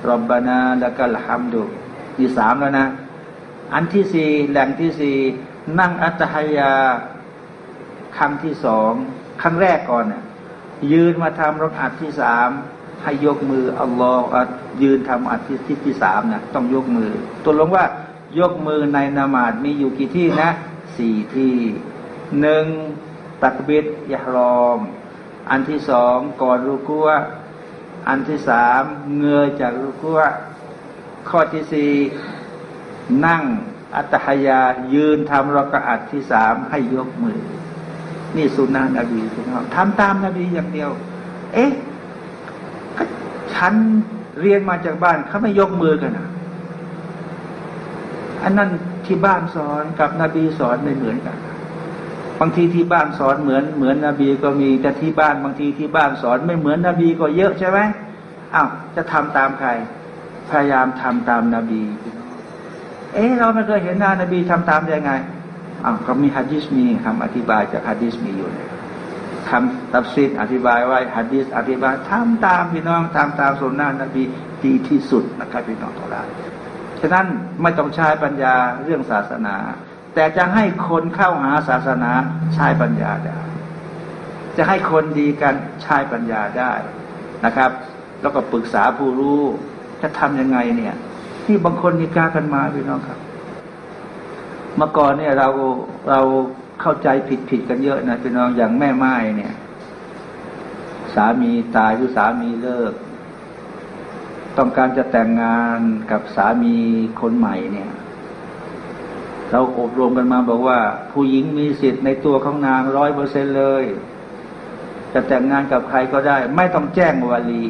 รับบานาละกัลฮัมดุที่สามแล้วนะ อันที่สี่แหล่งที่สี่นั่งอัตหยาครั้งที่สองครั้งแรกก่อนเนี่ยยืนมาทำรกอัดที่สามให้ยกมืออัลลอฮฺยืนทำอัดที่ที่ที่สามนะต้องยกมือตัวลงว่ายกมือในนามาดมีอยู่กี่ที่นะสี่ที่หนึ่งตักบิดยารอม อันที่สองก่อนรุกัวอันที่สามเงยจากรุกัวข้อที่สี่ นั่งอัตหยายืนทำรกอัดที่สามให้ยกมือ นี่สุนนะนบีพี่น้องทำตามนบีอย่างเดียว เอ๊ะฉันเรียนมาจากบ้านเขาไม่ยกมือกันนะอันนั้นที่บ้านสอนกับนบีสอนไม่เหมือนกัน บางทีที่บ้านสอนเหมือนเหมือนนบีก็มีแต่ที่บ้านบางทีที่บ้านสอนไม่เหมือนนบีก็เยอะใช่ไหมอ้าวจะทำตามใคร พยายามทำตามนาบี เอ๊เราไม่เคยเห็นนานบีทำตามยังไงอ้าวเขามีฮะดิษมีคำอธิบายจากฮะดิษมีอยู่คำตับซิดอธิบายไว้ฮัดดิสอธิบายทำตามพี่น้องทำตามสุนนะนบีดีที่สุดนะครับพี่น้องทั้งหลายฉะนั้นไม่ต้องใช้ปัญญาเรื่องศาสนา แต่จะให้คนเข้าหาศาสนาใช้ปัญญาได้ จะให้คนดีกันใช้ปัญญาได้นะครับ แล้วก็ปรึกษาผู้รู้จะทำยังไงเนี่ย ที่บางคนนิกากันมาพี่น้องครับ เมื่อก่อนเนี่ยเราเราเข้าใจผิดผิดกันเยอะนะพี่น้องอย่างแม่ไม้เนี่ย สามีตายหรือสามีเลิก ต้องการจะแต่งงานกับสามีคนใหม่เนี่ยเราอบรมกันมาบอกว่า ผู้หญิงมีสิทธิ์ในตัวของนางร้อยเปอร์เซ็นเลย จะแต่งงานกับใครก็ได้ ไม่ต้องแจ้งวาลี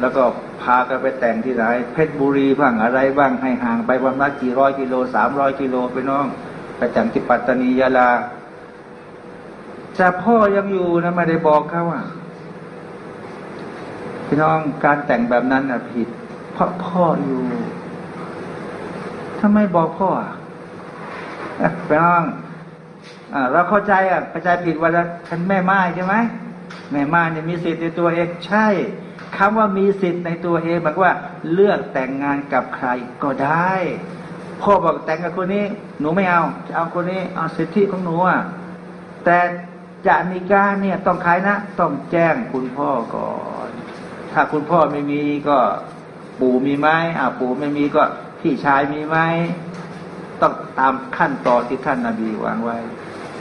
แล้วก็ พากันไปแต่งที่ไหนเพชรบุรีบ้างอะไรบ้างให้ห่างไปประมาณกี่ร้อยกิโลสามร้อยกิโลไปน้องไปแต่งที่ปัตตานียาลาจะพ่อยังอยู่นะไม่ได้บอกเขาอะพี่น้องการแต่งแบบนั้นนะผิด เพราะพ่ออยู่ทำไมบอกพ่ออะพี่น้องอเราเข้าใจอะเข้าใจผิดว่าฉันแม่ไม้ใช่ไหมแม่ไม้เนี่ยมีสิทธิ์ในตัวเองใช่ คำว่ามีสิทธิ์ในตัวเองหมายว่าเลือกแต่งงานกับใครก็ได้พ่อบอกแต่งกับคนนี้ หนูไม่เอาจะเอาคนนี้เอาสิทธิของหนูอะแต่จะนิกาเนี่ยต้องใครนะ ต้องแจ้งคุณพ่อก่อนถ้าคุณพ่อไม่มีก็ปู่มีไหมอ่าปู่ไม่มีก็พี่ชายมีไหมต้องตามขั้นตอนที่ท่านนาบีวางไว้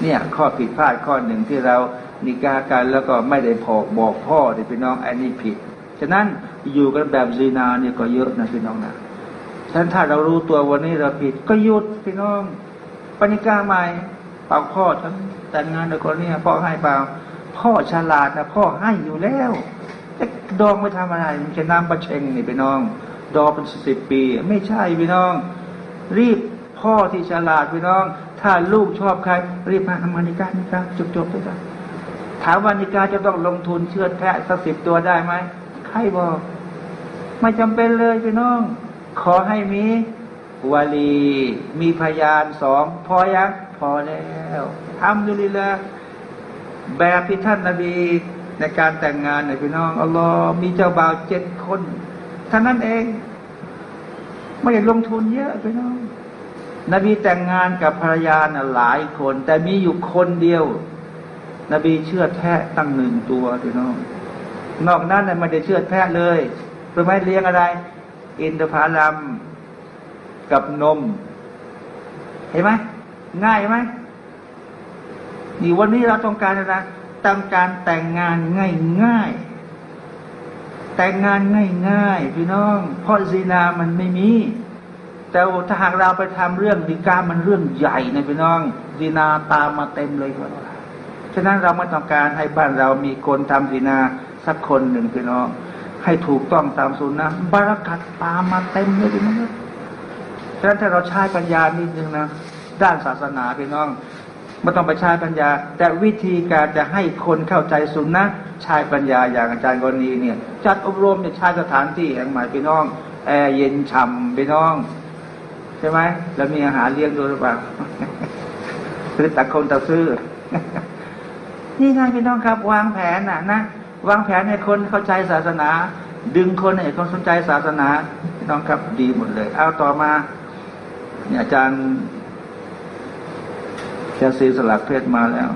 เนี่ยข้อผิดพลาดข้อหนึ่งที่เรานิกากันแล้วก็ไม่ได้พอกบอกพ่อที่พี่น้องอันนี้ผิด ฉะนั้นอยู่กันแบบซีนาเนี่ยก็เยอะนะพี่น้องนะฉะนั้นถ้าเรารู้ตัววันนี้เราผิดก็หยุดพี่น้องปณิกาใหม่เปล่าพ่อฉันแต่งงานกับคนนี้พ่อให้เปล่า พ่อฉลาดนะพ่อให้อยู่แล้วจะดองไม่ทำอะไรมันจะน้ำประเชงนี่พี่น้อง ดองเป็นสิบปี ไม่ใช่พี่น้อง รีบพ่อที่ฉลาดพี่น้อง ถ้าลูกชอบใคร รีบมาทำงานนิกานิกาจบจบด้วยกันถามว่านิกาจะต้องลงทุนเชื่อแพะสักสิบตัวได้ไหม ใครบอกไม่จำเป็นเลยพี่น้อง ขอให้มีวาลี มีพยานสองพอยังพอแล้วทำดูดีละแบบที่ท่านนาบีในการแต่งงานเนี่ยพี่น้องอัลลอฮ์มีเจ้าบ่าวเจ็ดคนท่านั้นเอง ไม่ได้ลงทุนเยอะพี่น้อง นบีแต่งงานกับภรรยาน่ะหลายคน แต่มีอยู่คนเดียว นบีเชื่อแท้ตั้งหนึ่งตัวพี่น้อง นอกนั้นน่ยไม่ได้เชื่อแท้เลยหรือไม่เลี้ยงอะไร อินทผลัมกับนม เห็นไหมง่ายไหมนี่วันนี้เราต้องการอะไรต้องการแต่งงานง่ายง่ายแต่งงานง่ายง่ายพี่น้องเพราะซีนามันไม่มี แต่ถ้าหากเราไปทำเรื่องดีกามันเรื่องใหญ่นะพี่น้องซีนาตามมาเต็มเลยก็ฉะนั้นเราไม่ต้องการให้บ้านเรามีคนทำซีนา สักคนหนึ่งพี่น้องให้ถูกต้องตามสุนนะบารักัดตามมาเต็มเลยพี่น้องฉะนั้นถ้าเราใช้ปัญญานิดนึงนะด้านศาสนาพี่น้องไม่ต้องไปใช้ปัญญา แต่วิธีการจะให้คนเข้าใจสุนนะใช้ปัญญาอย่างอาจารย์กรณีเนี่ย จัดอบรมเนี่ยสถานที่แห่งใหม่พี่น้องแอร์เย็นฉ่ำพี่น้อง ใช่ไหมแล้วมีอาหารเลี้ยงด้วยหรือเปล่าซื้อตักคนตักซื้อนี่ไงพี่น้องครับ วางแผนน่ะนะ วางแผนให้คนเข้าใจศาสนา ดึงคนให้คนสนใจศาสนาพี่น้องครับดีหมดเลย เอาต่อมาเนี่ยอาจารย์แคซีสลักเพศมาแล้ว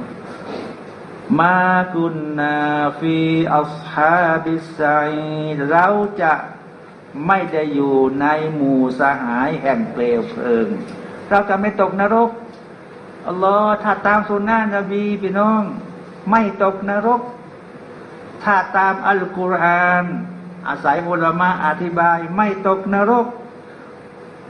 มากุนนาฟีอัลฮาบิสัยเราจะไม่ได้อยู่ในหมู่สหายแห่งเปลวเพลิง เราจะไม่ตกนรกอัลลอฮ์ถ้าตามสุนนะนบีพี่น้อง ไม่ตกนรก ถ้าตามอัลกุรอาน อาศัยบุลมะอธิบาย ไม่ตกนรก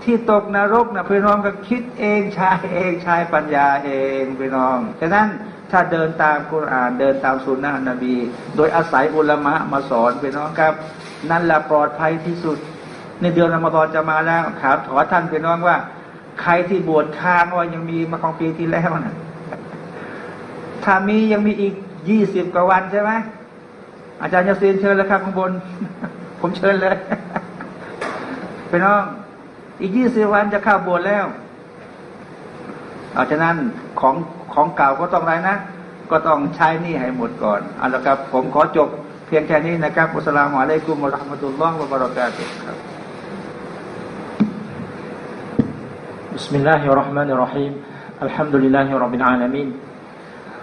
ที่ตกนรกนะพี่น้องก็คิดเองใช้เองใช้ปัญญาเองพี่น้องฉะนั้นถ้าเดินตามกุรอานเดินตามสุนนะนบี โดยอาศัยอุลมะมาสอนพี่น้องครับ นั่นแหละปลอดภัยที่สุด ในเดือนอมฎอนจะมาแล้วขามขอท่านพี่น้องว่า ใครที่บวชค้างว่ายังมีมาของปีที่แล้วนะถ้ามียังมีอีกยี่สิบกว่าวันใช่ไหม อาจารย์ยาซีนเชิญแล้วครับข้างบน ผมเชิญเลยพี่น้องอีกยี่สิบวันจะเข้าบวชแล้วเอาฉะนั้นของของเก่าก็ต้องไรนะ ก็ต้องใช้นี่ให้หมดก่อนเอาละครับ ผมขอจบเพียงแค่นี้นะครับอัสลามุอะลัยกุมุลลอฮ์มะตุลลอฮ์วะบารอกาตุครับ بسم الله الرحمن الرحيم الحمد لله رب العالمين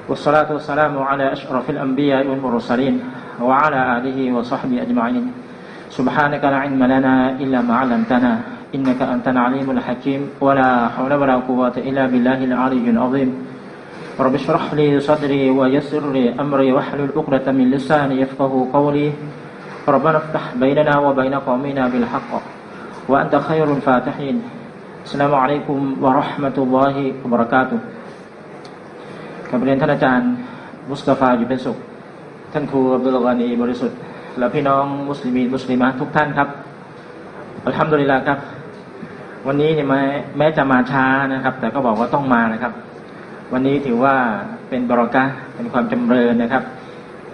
والصلاة والسلام على أشرف الأنبياء والمرسلين وعلى آله وصحبه أجمعين سبحانك لا علم لنا إلا ما علمتنا إنك أنت العليم الحكيم ولا حول ولا قوة إلا بالله العلي العظيم رب اشرح لي صدري ويسر لي أمري واحلل عقدة من لساني يفقه قولي ربنا افتح بيننا وبين قومنا بالحق وأنت خير الفاتحين السلام عليكم ورحمة الله وبركاته กับเรียนท่านอาจารย์มุสตาฟาอยู่เป็นสุข ท่านครูอับดุลกานีบริสุทธิ์และพี่น้องมุสลิมีมุสลิมะทุกท่านครับอัลฮัมดุลิลาครับ วันนี้เนี่ยแม้แม้จะมาช้านะครับ แต่ก็บอกว่าต้องมานะครับ วันนี้ถือว่าเป็นบรอกะเป็นความจำเริญนะครับ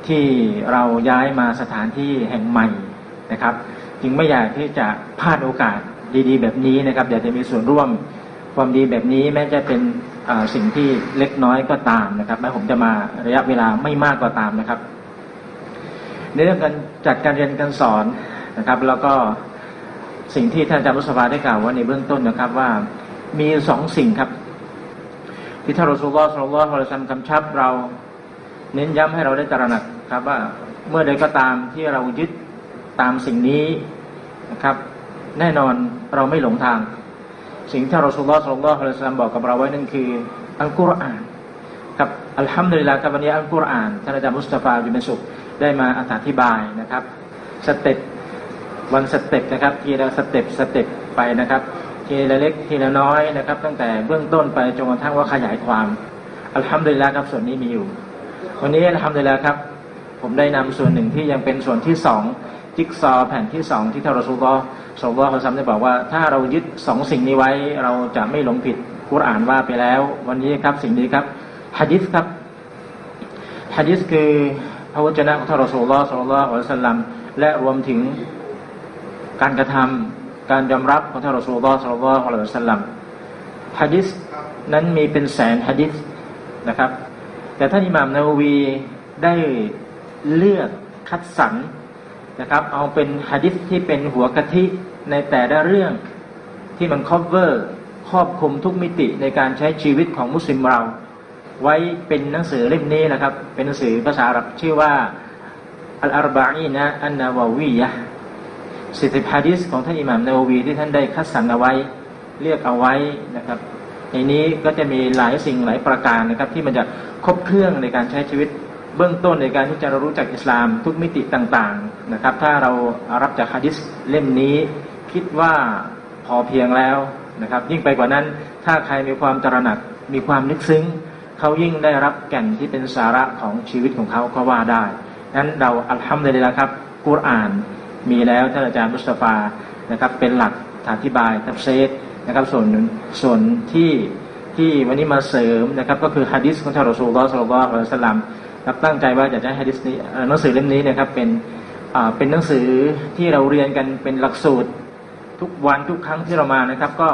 ที่เราย้ายมาสถานที่แห่งใหม่นะครับ จึงไม่อยากที่จะพลาดโอกาสดีๆ แบบนี้นะครับอยากจะมีส่วนร่วมความดีแบบนี้แม้จะเป็นสิ่งที่เล็กน้อยก็ตามนะครับแม้ผมจะมาระยะเวลาไม่มากก็ตามนะครับ ในเรื่องการจัดการเรียนการสอนนะครับ แล้วก็สิ่งที่ท่านอาจารย์รุสภาได้กล่าวว่าในเบื้องต้นนะครับว่ามีสองสิ่งครับ ที่ท่านรสุลลอฮ์สุลลัลฮุลซัมคำชับเรา เน้นย้ำให้เราได้ตระหนักครับว่าเมื่อใดก็ตามที่เรายึดตามสิ่งนี้นะครับ แน่นอนเราไม่หลงทาง สิ่งที่เราสุลลอฮ์สุลลัลฮุลซัมบอกกับเราไว้นั่นคืออัลกุรอานกับอัลฮัมดุลิลลาห์กับวันนี้อัลกุรอานท่านอาจารย์มุสตาฟาอยู่เป็นสุข ได้มาอธิบายนะครับ step by step นะครับ ทีละ step step ไปนะครับ ทีละเล็กทีละน้อยนะครับ ตั้งแต่เบื้องต้นไปจนกระทั่งว่าขยายความالحمد للهครับส่วนนี้มีอยู่ วันนี้الحمد للهครับ ผมได้นำส่วนหนึ่งที่ยังเป็นส่วนที่สองจิ๊กซอแผ่นที่สองที่ท่านรสูลลุลลอฮ์ صلى الله عليه وسلمได้บอกว่า ถ้าเรายึดสองสิ่งนี้ไว้เราจะไม่หลงผิดกุรอ่านว่าไปแล้ว วันนี้ครับสิ่งนี้ครับฮะดิษครับฮะดิษคือ พระวจนะของท่านรอสูลลอฮ์صلى الله عليه وسلمและรวมถึงการกระทำการยอมรับของท่านรอสูลลอฮ์صلى الله عليه وسلمฮะดิษนั้นมีเป็นแสนฮะดิษนะครับ แต่ท่านอิหม่ามนาวีได้เลือกคัดสรรนะครับ เอาเป็นฮะดิษที่เป็นหัวกะทิในแต่ละเรื่องที่มัน coverครอบคลุมทุกมิติในการใช้ชีวิตของมุสลิมเรา ไว้เป็นหนังสือเล่มนี้นะครับ เป็นหนังสือภาษาอาหรับชื่อว่าอัลอาร์บาอีนะอันนาววียะสิทธิฮะดิษของท่านอิหม่ามนาววีที่ท่านได้คัดสรรเอาไว้เรียกเอาไว้นะครับ ในนี้ก็จะมีหลายสิ่งหลายประการนะครับ ที่มันจะครบเครื่องในการใช้ชีวิตเบื้องต้นในการที่จะรู้จักอิสลามทุกมิติต่างๆนะครับ ถ้าเรารับจากฮะดิษเล่มนี้ คิดว่าพอเพียงแล้วนะครับ ยิ่งไปกว่านั้นถ้าใครมีความตระหนักมีความลึกซึ้ง เขายิ่งได้รับแก่นที่เป็นสาระของชีวิตของเขาก็ว่าได้นั้นเราอัลฮัมดุลิลละครับกุรอานมีแล้วท่านอาจารย์มุสตาฟานะครับเป็นหลักอธิบายทับเซตนะครับส่วนส่วนที่ที่วันนี้มาเสริมนะครับก็คือฮะดิษของท่านรอสูลลอฮ์สุลลัลอัลสลัมรับตั้งใจว่าอยากจะให้ฮะดิษนี้หนังสือเล่มนี้นะครับเป็นอ่าเป็นหนังสือที่เราเรียนกันเป็นหลักสูตรทุกวันทุกครั้งที่เรามานะครับ ก็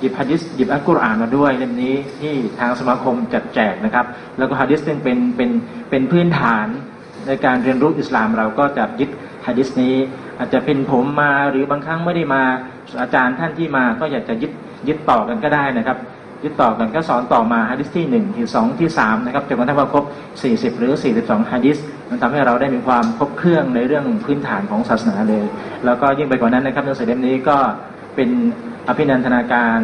หยิบฮะดิษหยิบอัลกุรอานมาด้วยเล่มนี้ที่ทางสมาคมจัดแจกนะครับ แล้วก็ฮะดิษซึ่งเป็นเป็นเป็นพื้นฐานในการเรียนรู้อิสลามเราก็จะยึดฮะดิษนี้ อาจจะเป็นผมมาหรือบางครั้งไม่ได้มาอาจารย์ท่านที่มาก็อยากจะยึดยึดต่อกันก็ได้นะครับยึดต่อกันก็สอนต่อมาฮะดิษที่หนึ่งที่สองที่สามนะครับจนกระทั่งว่าครบสี่สิบหรือสี่สิบสองฮะดิษมันทำให้เราได้มีความครบเครื่องในเรื่องพื้นฐานของศาสนาเลย แล้วก็ยิ่งไปกว่านั้นนะครับหนังสือเล่มนี้ก็เป็น อภินันทนาการ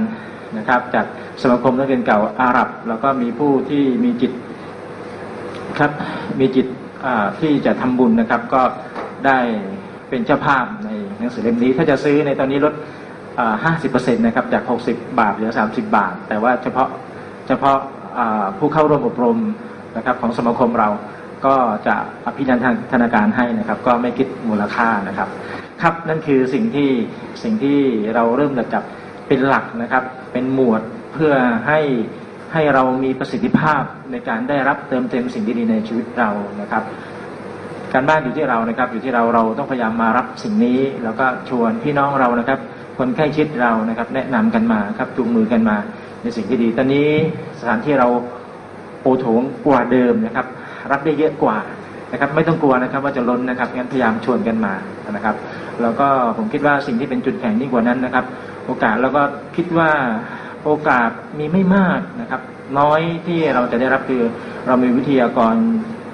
นะครับ จากสมาคมนักเรียนเก่าอาหรับ แล้วก็มีผู้ที่มีจิตครับมีจิตที่จะทำบุญนะครับ ก็ได้เป็นเจ้าภาพในหนังสือเล่มนี้ ถ้าจะซื้อในตอนนี้ลดห้าสิบเปอร์เซ็นต์นะครับจากหกสิบบาทเหลือสามสิบบาท แต่ว่าเฉพาะเฉพาะผู้เข้าร่วมอบรมนะครับของสมาคมเราก็จะอภินันทนาการให้นะครับ ก็ไม่คิดมูลค่านะครับ ครับ นั่นคือสิ่งที่สิ่งที่เราเริ่มจับเป็นหลักนะครับ เป็นหมวดเพื่อให้ให้เรามีประสิทธิภาพในการได้รับเติมเต็มสิ่งดีๆในชีวิตเรานะครับ การบ้านอยู่ที่เรานะครับ อยู่ที่เราเราต้องพยายามมารับสิ่งนี้ แล้วก็ชวนพี่น้องเรานะครับ คนใกล้ชิดเรานะครับ แนะนำกันมาครับจูงมือกันมาในสิ่งที่ดี ตอนนี้สถานที่เราโอโถงกว่าเดิมนะครับ รับได้เยอะกว่านะครับ ไม่ต้องกลัวนะครับ ว่าจะล้นนะครับงั้นพยายามชวนกันมานะครับ แล้วก็ผมคิดว่าสิ่งที่เป็นจุดแข็งยิ่งกว่านั้นนะครับ โอกาสแล้วก็คิดว่าโอกาสมีไม่มากนะครับ น้อยที่เราจะได้รับคือเรามีวิทยากร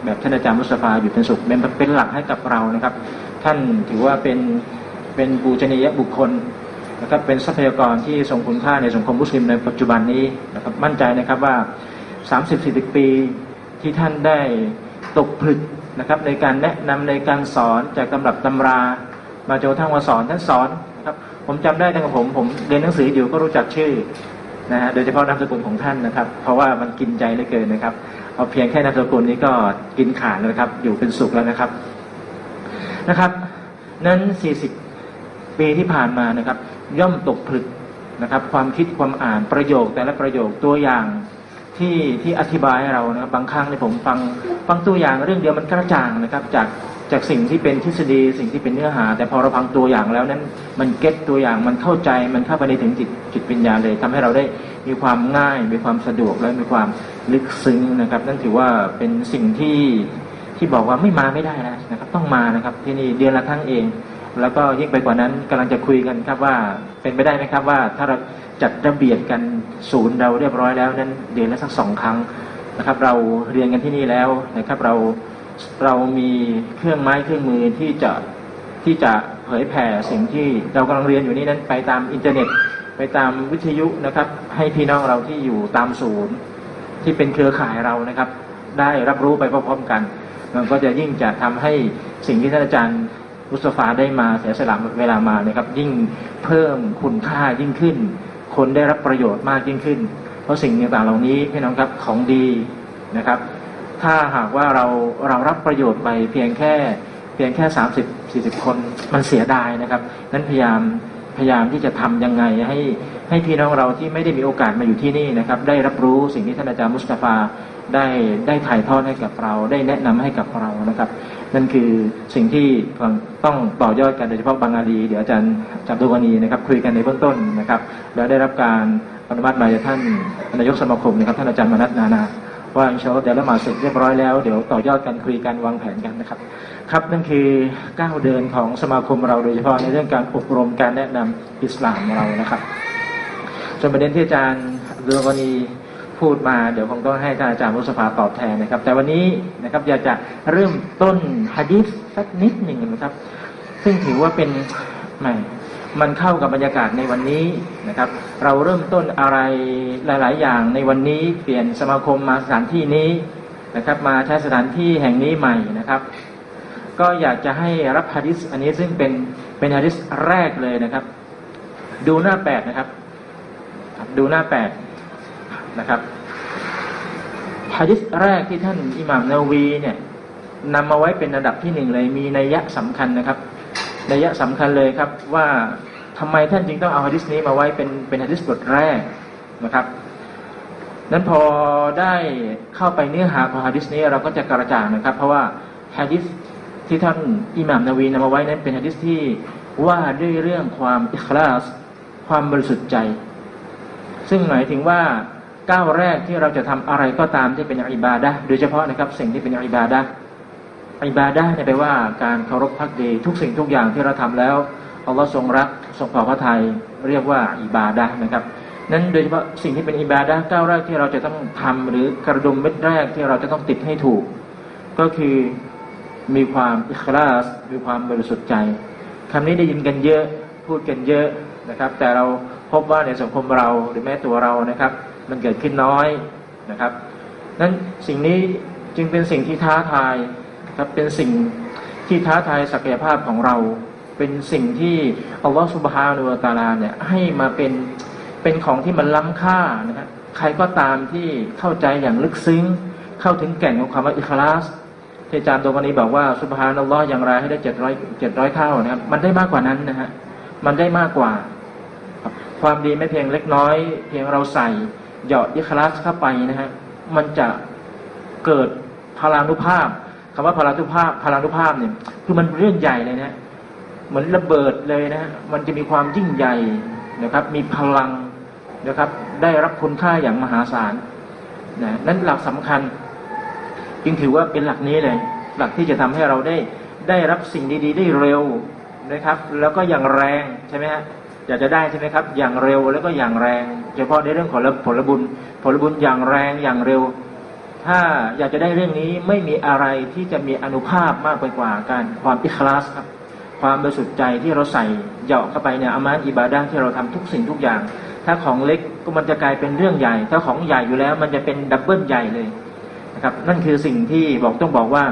แบบท่านอาจารย์มุสฟาอยู่เป็นสุขเป็นเป็นหลักให้กับเรานะครับ ท่านถือว่าเป็นเป็นบูชนียบุคคลนะครับเป็นทรัพยากรที่ทรงคุณค่าในสังคมมุสลิมในปัจจุบันนี้นะครับมั่นใจนะครับว่า 30-40 ปีที่ท่านได้ตกผลึกนะครับในการแนะนำในการสอนจากตำรับตำรา มาจนกระทั่งมาสอนท่านสอนครับ ผมจำได้ตั้งแต่ผมผมเรียนหนังสืออยู่ก็รู้จักชื่อนะฮะโดยเฉพาะนามสกุลของท่านนะครับ เพราะว่ามันกินใจเหลือเกินนะครับเอาเพียงแค่นามสกุลนี้ก็กินขาดแล้วครับ อยู่เป็นสุขแล้วนะครับนะครับ นั้น 40 ปีที่ผ่านมานะครับ ย่อมตกผลึกนะครับ ความคิดความอ่านประโยคแต่ละประโยคตัวอย่างที่ที่อธิบายให้เรานะครับบางครั้งในผมฟังฟังตัวอย่างเรื่องเดียวมันกระจ่างนะครับ จาก จากสิ่งที่เป็นทฤษฎีสิ่งที่เป็นเนื้อหา แต่พอเราฟังตัวอย่างแล้วนั้น มันเก็ตตัวอย่างมันเข้าใจมันเข้าไปในถึงจิตจิตปัญญาเลยทำให้เราได้มีความง่าย มีความสะดวกและมีความลึกซึ้งนะครับ นั่นถือว่าเป็นสิ่งที่ที่บอกว่าไม่มาไม่ได้แล้วนะครับ ต้องมานะครับที่นี่เดือนละครั้งเอง แล้วก็ยิ่งไปกว่านั้นกำลังจะคุยกันครับว่าเป็นไปได้ไหมครับว่าถ้าเราจัดระเบียบกันศูนย์เราเรียบร้อยแล้วนั้นเดือนละสักสองครั้งนะครับ เราเรียนกันที่นี่แล้วนะครับเรา เรามีเครื่องไม้เครื่องมือที่จะที่จะเผยแผ่สิ่งที่เรากำลังเรียนอยู่นี้นั้นไปตามอินเทอร์เน็ต ไปตามวิทยุนะครับ ให้พี่น้องเราที่อยู่ตามศูนย์ ที่เป็นเครือข่ายเรานะครับ ได้รับรู้ไปพร้อมๆกันมันก็จะยิ่งจะทำให้สิ่งที่ท่านอาจารย์มุสฟาได้มาเสียสละเวลามานะครับ ยิ่งเพิ่มคุณค่ายิ่งขึ้น คนได้รับประโยชน์มากยิ่งขึ้น เพราะสิ่งต่างๆเหล่านี้พี่น้องครับของดีนะครับ ถ้าหากว่าเราเรารับประโยชน์ไปเพียงแค่เพียงแค่สามสิบสี่สิบคนมันเสียดายนะครับนั้นพยายามพยายามที่จะทํำยังไงให้ให้พี่น้องเราที่ไม่ได้มีโอกาสมาอยู่ที่นี่นะครับ ได้รับรู้สิ่งที่ท่านอาจารย์มุสตาฟาได้ได้ถ่ายทอดให้กับเรา ได้แนะนำให้กับเรานะครับ นั่นคือสิ่งที่ต้องต่อยอดกันโดยเฉพาะบางอาลีเดี๋ยวอาจารย์จับดุวานีนะครับคุยกันในเบื้องต้นนะครับ แล้วได้รับการอนุมัติมาจากท่านนายกสมาคมนะครับท่านอาจารย์มนัสนานา ว่าอินชาอัลลอฮ์เดี๋ยวละหมาดเสร็จเรียบร้อยแล้วเดี๋ยวต่อยอดกันคุยกันวางแผนกันนะครับ ครับนั่นคือก้าวเดินของสมาคมเราโดยเฉพาะในเรื่องการอบรมการแนะนำอิสลามเรานะครับส่วนประเด็นที่อาจารย์ดุลกรณีพูดมาเดี๋ยวคงต้องให้ท่านอาจารย์มุสภาตอบแทนนะครับ แต่วันนี้นะครับอยากจะเริ่มต้นฮะดิษสักนิดหนึ่งนะครับ ซึ่งถือว่าเป็นใหม่ มันเข้ากับบรรยากาศในวันนี้นะครับ เราเริ่มต้นอะไรหลาย ๆ อย่างในวันนี้เปลี่ยนสมาคมมาสถานที่นี้นะครับ มาใช้สถานที่แห่งนี้ใหม่นะครับ ก็อยากจะให้รับฮะดิษอันนี้ซึ่งเป็นเป็นฮะดิษแรกเลยนะครับ ดูหน้าแปดนะครับ ดูหน้าแปดนะครับฮะดิษแรกที่ท่านอิหม่ามนาวีเนี่ยนำมาไว้เป็นระดับที่หนึ่งเลยมีนัยยะสำคัญนะครับ นัยยะสำคัญเลยครับว่าทำไมท่านจึงต้องเอาฮะดิษนี้มาไว้เป็นเป็นฮะดิษบทแรกนะครับนั้นพอได้เข้าไปเนื้อหาของฮะดิษนี้เราก็จะกระจ่างนะครับ เพราะว่าฮะดิษที่ท่านอิหม่ามนาวีนำมาไว้นั้นเป็นฮะดิษที่ว่าด้วยเรื่องความอิคลาสความบริสุทธิ์ใจ ซึ่งหมายถึงว่าก้าวแรกที่เราจะทำอะไรก็ตามที่เป็นอิบาดะโดยเฉพาะนะครับสิ่งที่เป็นอิบาดะ อิบาดะเนี่ยแปลว่าการเคารพพักดีทุกสิ่งทุกอย่างที่เราทำแล้วอัลลอฮ์ทรงรักทรงพอพระทัยเรียกว่าอิบาดะนะครับนั้นโดยเฉพาะสิ่งที่เป็นอิบาดะก้าวแรกที่เราจะต้องทำหรือกระดุมเม็ดแรกที่เราจะต้องติดให้ถูก ก็คือมีความอิคลาส มีความบริสุทธิ์ใจคำนี้ได้ยินกันเยอะพูดกันเยอะนะครับ แต่เราพบว่าในสังคมเราหรือแม้ตัวเรานะครับ มันเกิดขึ้นน้อยนะครับนั้นสิ่งนี้จึงเป็นสิ่งที่ท้าทาย ครับเป็นสิ่งที่ท้าทายศักยภาพของเรา เป็นสิ่งที่อัลลอฮฺสุบฮานุวตาลาเนี่ยให้มาเป็นเป็นของที่มันล้ำค่านะครับใครก็ตามที่เข้าใจอย่างลึกซึ้ง เข้าถึงแก่นของความว่าอิคลาสที่อาจารย์ตัวนี้บอกว่าสุบฮานัลลอฮ์อย่างไรให้ได้เจ็ดร้อยเจ็ดร้อยเท่านะครับมันได้มากกว่านั้นนะฮะมันได้มากกว่า ความดีไม่เพียงเล็กน้อย เพียงเราใส่หยอดอิคลาสเข้าไปนะฮะมันจะเกิดพลานุภาพ คำว่าพลานุภาพพลานุภาพเนี่ยคือมันเรื่องใหญ่เลยนะเหมือนระเบิดเลยนะมันจะมีความยิ่งใหญ่นะครับ มีพลังนะครับ ได้รับคุณค่าอย่างมหาศาลนะนั่นหลักสำคัญ จึงถือว่าเป็นหลักนี้เลย หลักที่จะทำให้เราได้ได้รับสิ่งดีๆ ได้เร็วนะครับ แล้วก็อย่างแรงใช่ไหมฮะอยากจะได้ใช่ไหมครับ อย่างเร็วแล้วก็อย่างแรง เฉพาะในเรื่องของผลบุญผลบุญอย่างแรงอย่างเร็ว ถ้าอยากจะได้เรื่องนี้ไม่มีอะไรที่จะมีอนุภาพมากไปกว่าการความอิคลาสครับ ความบริสุทธิ์ใจที่เราใส่เหยาะเข้าไปเนี่ยอามาอิบาดาที่เราทำทุกสิ่งทุกอย่าง ถ้าของเล็กก็มันจะกลายเป็นเรื่องใหญ่ ถ้าของใหญ่อยู่แล้วมันจะเป็นดับเบิลใหญ่เลยนะครับ นั่นคือสิ่งที่บอกต้องบอกว่า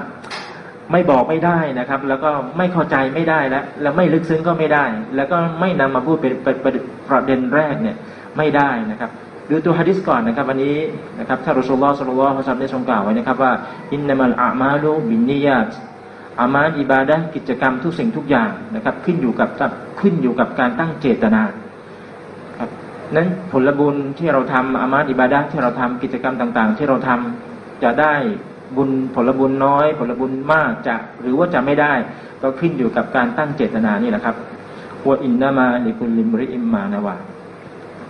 ไม่บอกไม่ได้นะครับ แล้วก็ไม่เข้าใจไม่ได้แล้วแล้วไม่ลึกซึ้งก็ไม่ได้ แล้วก็ไม่นำมาพูดเป็นประเด็นแรกเนี่ยไม่ได้นะครับ ดูตัวฮะดิษก่อนนะครับวันนี้นะครับถ้ารอสุลลอฮ์สุลลัลฮุซัมได้ทรงกล่าวไว้นะครับว่าอินนามัลอามาลูบินนียาตอามาอิบาดะกิจกรรมทุกสิ่งทุกอย่างนะครับ ขึ้นอยู่กับขึ้นอยู่กับการตั้งเจตนาครับนั้นผลบุญที่เราทำอามาอิบาดะที่เราทำกิจกรรมต่าง ๆ ที่เราทำจะได้บุญผลบุญน้อย ผลบุญมากจะหรือว่าจะไม่ได้ ก็ขึ้นอยู่กับการตั้งเจตนานี่แหละครับว่าอินนามาลิคุลิมริอิมมานาวา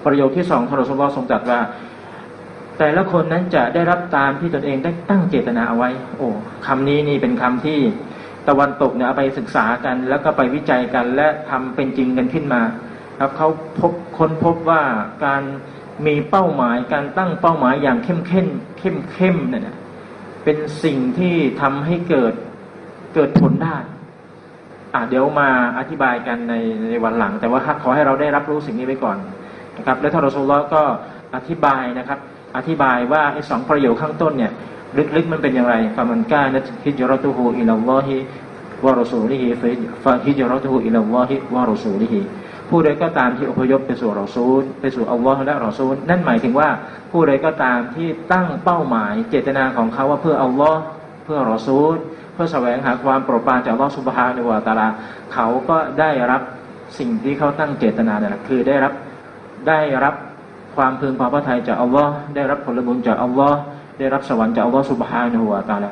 ประโยคที่สองทรสุลทรงตรัสว่า แต่ละคนนั้นจะได้รับตามที่ตนเองได้ตั้งเจตนาเอาไว้ โอ้คำนี้นี่เป็นคำที่ตะวันตกเนี่ยเอาไปศึกษากัน แล้วก็ไปวิจัยกันและทำเป็นจริงกันขึ้นมาครับเขาพบค้นพบว่าการมีเป้าหมายการตั้งเป้าหมายอย่างเข้มเข้มเข้มเข้มเนี่ยเป็นสิ่งที่ทำให้เกิดเกิดผลได้อะเดี๋ยวมาอธิบายกันในในวันหลัง แต่ว่าขอให้เราได้รับรู้สิ่งนี้ไว้ก่อน นะครับและท่านรอสูลก็อธิบายนะครับ อธิบายว่าไอ้สองประโยคข้างต้นเนี่ยลึกๆมันเป็นอย่างไรفمن كانت هجرته إلى الله ورسوله فهجرته إلى الله ورسولهผู้ใดก็ตามที่อพยพไปสู่รอซูลไปสู่อัลลอฮ์และรอซูลนั่นหมายถึงว่าผู้ใดก็ตามที่ตั้งเป้าหมายเจตนาของเขาว่าเพื่ออัลลอฮ์เพื่อรอซูลเพื่อแสวงหาความโปรดปรานจากอัลลอฮ์สุบฮาในวะตาลาเขาก็ได้รับสิ่งที่เขาตั้งเจตนาเนี่ยคือได้รับ ได้รับความพึงพอพระทัยจากอัลลอฮ์ได้รับผลบุญจากอัลลอฮ์ได้รับสวรรค์จากอัลลอฮ์สุบฮาในวะตาลา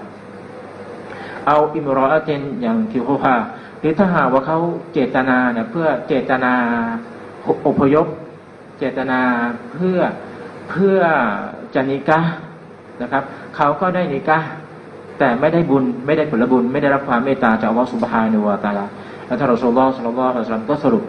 เอาอิมรออาเจนอย่างที่เขาว่าหรือถ้าหากว่าเขาเจตนาเนี่ยเพื่อเจตนาอพยพ เจตนาเพื่อเพื่อจะนิกะนะครับเขาก็ได้นิกะแต่ไม่ได้บุญไม่ได้ผลบุญ ไม่ได้รับความเมตตาจากวอสุบฮานุวาตาลาแล้วท่านรอสูลลอฮ์สุลลัลลอฮุสลัมก็สรุป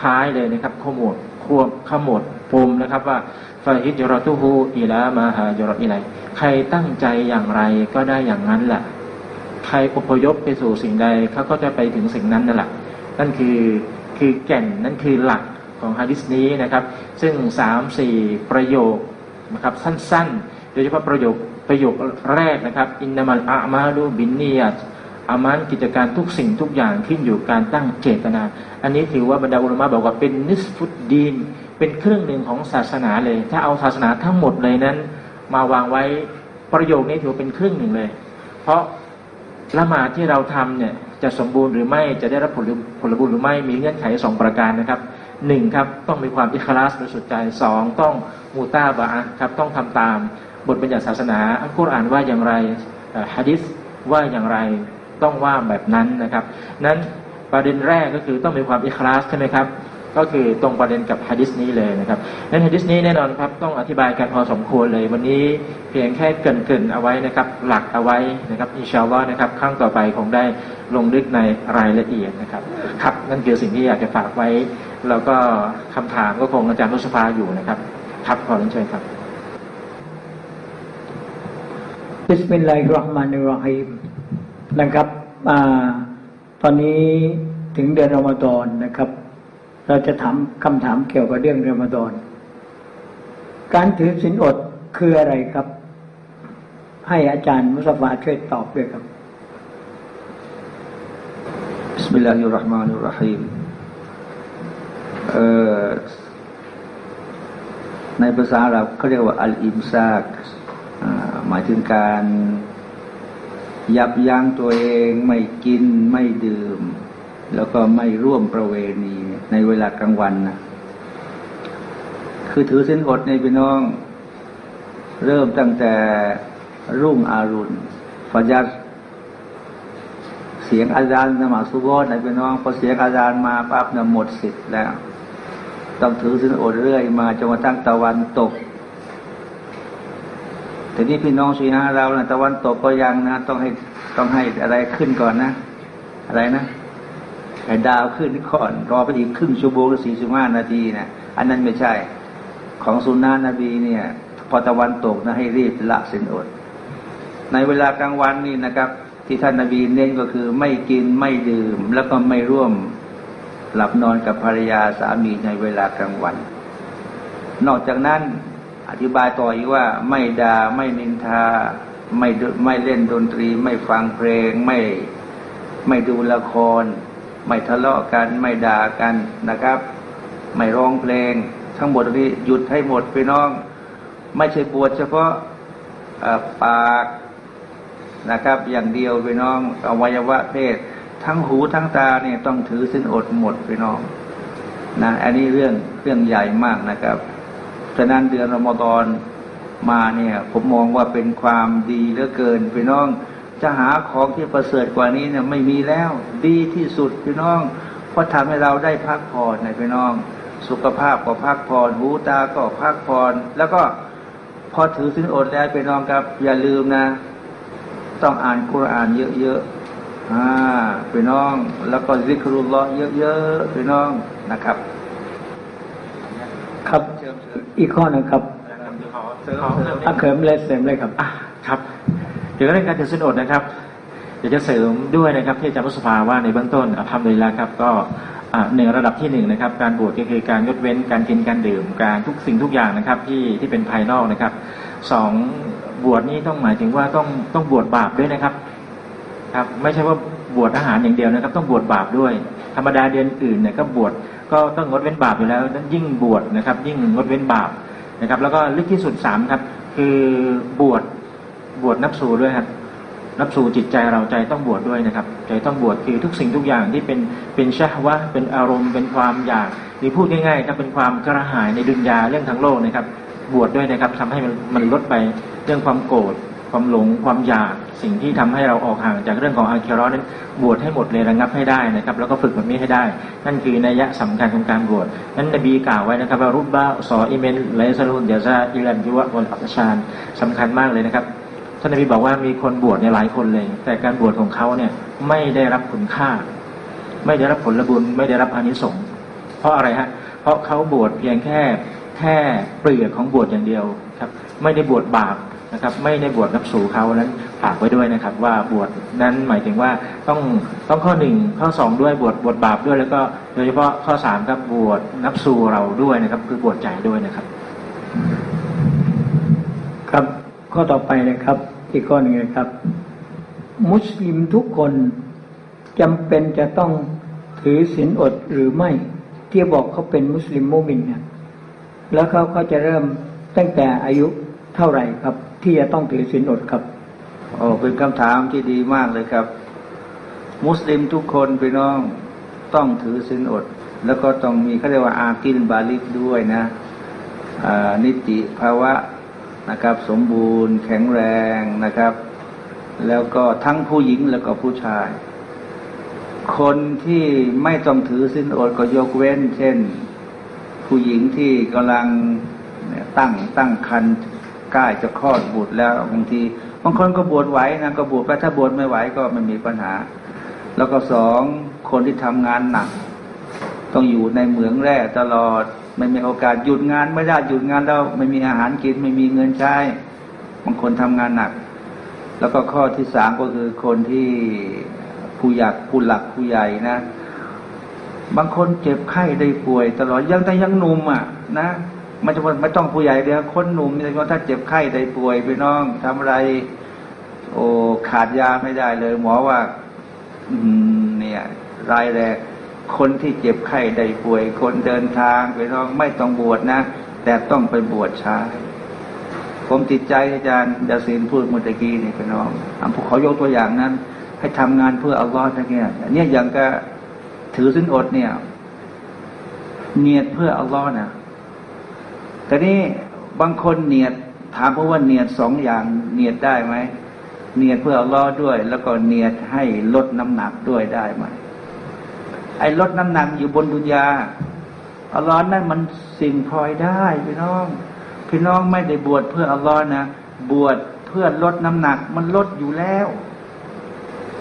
ท้ายเลยนะครับข้อมวดค วบขมวดปมนะครับว่าฟาฮิจรตุฮูอิลามาฮาจรอิไลใครตั้งใจอย่างไรก็ได้อย่างนั้นแหละ ใครอพยพไปสู่สิ่งใดเขาก็จะไปถึงสิ่งนั้นนั่นแหละ นั่นคือคือแก่นนั่นคือหลักของฮะดิษนี้นะครับ ซึ่งสามสี่ประโยคนะครับสั้นๆ โดยเฉพาะประโยคประโยคแรกนะครับ อินนามัลอามาลูบินเนียต อามันกิจการทุกสิ่งทุกอย่างขึ้นอยู่การตั้งเจตนา อันนี้ถือว่าบรรดาอุลมะบอกว่าเป็นนิสฟุตดีน เป็นเครื่องหนึ่งของศาสนาเลย ถ้าเอาศาสนาทั้งหมดเลยนั้น มาวางไว้ประโยคนี้ถือเป็นเครึ่องหนึ่งเลย เพราะละหมาดที่เราทำเนี่ยจะสมบูรณ์หรือไม่จะได้รับผลผลบุญหรือไม่มีเงื่อนไขสองประการนะครับหนึ่งครับต้องมีความอิคลาสบริสุทธิ์ใจสองต้องมูตาบะครับต้องทำตามบทบัญญัติศาสนาอัลกุรอานว่าอย่างไรฮะดิษว่าอย่างไร ต้องว่าแบบนั้นนะครับ นั้นประเด็นแรกก็คือต้องมีความอิคลาสใช่ไหมครับ ก็คือตรงประเด็นกับฮะดิษนี้เลยนะครับนั้นฮะดิษนี้แน่นอนครับต้องอธิบายกันพอสมควรเลย วันนี้เพียงแค่เกินๆเอาไว้นะครับ หลักเอาไว้นะครับอินชาอัลลอฮ์นะครับครั้งต่อไปคงได้ลงลึกในรายละเอียดนะครับ ครับนั่นคือสิ่งที่อยากจะฝากไว้ แล้วก็คำถามก็คงอาจารย์นุสภาอยู่นะครับ ครับขอเรียนเชิญครับบิสมิล นะครับอตอนนี้ถึงเดือนรอมฎอนนะครับ เราจะถามคำถามเกี่ยวกับเรื่องรอมฎอนการถือศีลอดคืออะไรครับ ให้อาจารย์มุสฟาช่วยตอบด้วยครับบิสมิลลาฮิรราะห์มานิรราะฮีมในภาษาเราเขาเรียกว่าอัลอิมซากหมายถึงการ ยับยั้งตัวเองไม่กินไม่ดื่ม แล้วก็ไม่ร่วมประเวณีในเวลากลางวันนะคือถือสินอดในพี่น้อง เริ่มตั้งแต่รุ่งอรุณฟยัดเสียงอาจารย์นมาสุโบในพี่น้องพอเสียงอาจารย์มาปั๊บเนี่ยหมดสิทธิ์แล้ว ต้องถือสินอดเรื่อยมาจนกระทั่งตะวันตก ทีนี้พี่น้องชีฮะเรานะตะวันตกก็ยังนะ ต้องให้ต้องให้อะไรขึ้นก่อนนะ อะไรนะให้ดาวขึ้นก่อน รอไปอีกครึ่งชั่วโมงหรือสี่สิบห้านาทีนะอันนั้นไม่ใช่ ของสุนนะนบีเนี่ย พอตะวันตกนะให้รีบละสินอด ในเวลากลางวันนี่นะครับ ที่ท่านนาบีเน้นก็คือไม่กินไม่ดื่ม แล้วก็ไม่ร่วมหลับนอนกับภรรยาสามีในเวลากลางวัน นอกจากนั้น อธิบายต่ออีกว่าไม่ดา่าไม่นินทา ไม่ไม่เล่นดนตรี ไม่ฟังเพลง ไม่ไม่ดูละคร ไม่ทะเลาะกัน ไม่ด่ากันนะครับ ไม่ร้องเพลง ทั้งหมดนี้หยุดให้หมดไปน้อง ไม่ใช่บวชเฉพาะปากนะครับ อย่างเดียวไปน้องอวัยวะเพศ ทั้งหูทั้งตาเนี่ยต้องถือสิ้นอดหมดไปน้องนะอันนี้เรื่องเรื่องใหญ่มากนะครับ ฉะนั้นเดือนรอมฎอนมาเนี่ย ผมมองว่าเป็นความดีเหลือเกินพี่น้อง จะหาของที่ประเสริฐกว่านี้เนี่ยไม่มีแล้ว ดีที่สุดพี่น้อง เพราะทำให้เราได้พักผ่อนในพี่น้อง สุขภาพก็พักผ่อนหูตาก็พักผ่อนแล้วก็พอถือสินอดแล้วพี่น้องครับ อย่าลืมนะ ต้องอ่านคุรานเยอะๆอ่าพี่น้อง แล้วก็ซิกรุลลอเยอะๆพี่น้องนะครับ ครับ อีกข้อหนึ่งครับอาเขิมเลยเสริมเลยครับครับเกี่ยวกับเรื่องการถือสินอดนะครับอยากจะเสริมด้วยนะครับที่อาจารย์มุสภาว่าในเบื้องต้นทำโดยแล้วครับ ก็หนึ่งระดับที่หนึ่งนะครับ การบวชก็คือการยดเว้นการกินการดื่ม การทุกสิ่งทุกอย่างนะครับ ที่ที่เป็นภายนอกนะครับสองบวชนี่ต้องหมายถึงว่าต้องต้องบวชบาปด้วยนะครับ ครับ ไม่ใช่ว่าบวชอาหารอย่างเดียวนะครับ ต้องบวชบาปด้วย ธรรมดาเดือนอื่นเนี่ยก็บวช ก็ต้องงดเว้นบาปอยู่แล้วยิ่งบวชนะครับ ยิ่งงดเว้นบาปนะครับ แล้วก็ลึกที่สุดสามครับ คือบวชบวชนับสูด้วยครับนับสู่จิตใจเราใจต้องบวชดด้วยนะครับ ใจต้องบวชคือทุกสิ่งทุกอย่างที่เป็นเป็นชาวะเป็นอารมณ์เป็นความอยากหรือพูดง่ายๆครับเป็นความกระหายในดุนยาเรื่องทั้งโลกนะครับ บวชดด้วยนะครับทำให้มันมันลดไปเรื่องความโกรธ ความหลงความอยากสิ่งที่ทำให้เราออกห่างจากเรื่องของอาเคารอนั้นบวชให้หมดเลยระงับให้ได้นะครับ แล้วก็ฝึกแบบนี้ให้ได้ นั่นคือนัยยะสำคัญของการบวชนั้นนบีกล่าวไว้นะครับว่ารุบบาสออิเมนไลซาลุนเดียซาอิลันยุวะบนอัตชานสำคัญมากเลยนะครับท่านนบีบอกว่ามีคนบวชในหลายคนเลย แต่การบวชของเขาเนี่ยไม่ได้รับคุณค่า ไม่ได้รับผลบุญไม่ได้รับอานิสงส์เพราะอะไรฮะเพราะเขาบวชเพียงแค่แค่เปลือกของบวชอย่างเดียวครับ ไม่ได้บวชบาป นะครับ ไม่ได้บวชนับสู่เขานั้นฝากไว้ด้วยนะครับ ว่าบวชนั้นหมายถึงว่าต้องต้องข้อหนึ่งข้อสองด้วยบวชบวชบาปด้วย แล้วก็โดยเฉพาะข้อสามครับบวชนับสู่เราด้วยนะครับ คือบวชใจด้วยนะครับ ครับข้อต่อไปนะครับ อีกข้อหนึ่งนะครับ มุสลิมทุกคนจำเป็นจะต้องถือศีลอดหรือไม่ที่บอกเขาเป็นมุสลิมโมมินเนี่ยแล้วเขาเขาจะเริ่มตั้งแต่อายุเท่าไหร่ครับ ที่จะต้องถือศีลอดครับโอ้เป็นคำถามที่ดีมากเลยครับ มุสลิมทุกคนพี่น้องต้องถือศีลอด แล้วก็ต้องมีเขาเรียกว่าอากินบาลิกด้วยนะนิติภาวะนะครับ สมบูรณ์ แข็งแรงนะครับ แล้วก็ทั้งผู้หญิงแล้วก็ผู้ชาย คนที่ไม่ต้องถือสินอดก็ยกเว้น เช่น ผู้หญิงที่กำลังตั้งตั้งคัน ใกล้จะคลอดบุตรแล้วบางทีบางคนก็บวชไหวนะก็บวชไปถ้าบวชไม่ไหวก็ไม่มีปัญหา แล้วก็สองคนที่ทำงานหนัก ต้องอยู่ในเหมืองแร่ตลอดไม่มีโอกาสหยุดงานไม่ได้หยุดงานแล้วไม่มีอาหารกินไม่มีเงินใช้บางคนทำงานหนัก แล้วก็ข้อที่สามก็คือคนที่ผู้อยากผู้หลักผู้ใหญ่นะ บางคนเจ็บไข้ได้ป่วย ตลอดยังแต่ยังหนุ่มอะ นะ ไม่จะไม่ต้องผู้ใหญ่เดียวคนหนุ่มนี่ถ้าเจ็บไข้ได้ป่วยไปน้องทำอะไร โอ้ขาดยาไม่ได้เลย หมอว่า อืเนี่ยรายแรกคนที่เจ็บไข้ได้ป่วย คนเดินทางไปน้องไม่ต้องบวชนะ แต่ต้องไปบวชช้าผมติดใจอาจารย์ดาซินพูดเมื่อกี้นี่พี่น้องอผมขอยกตัวอย่างนั้น ให้ทำงานเพื่ออัลลอฮ์ทั้งนี้เนี่ยอย่างก็ถือสินอดเนี่ย เนียดเพื่ออัลลอฮ์นะ แต่นี้บางคนเนียดถามเพราะว่าเนียดสองอย่างเนียดได้ไหมเนียดเพื่ออัลลอฮ์ด้วย แล้วก็เนียดให้ลดน้ำหนักด้วยได้ไหมไอ้ลดน้ำหนักอยู่บนดุนยาอัลลอฮ์นั่นมันสิ่งพลอยได้พี่น้อง พี่น้องไม่ได้บวชเพื่ออัลลอฮ์นะบวชเพื่อลดน้ำหนัก มันลดอยู่แล้ว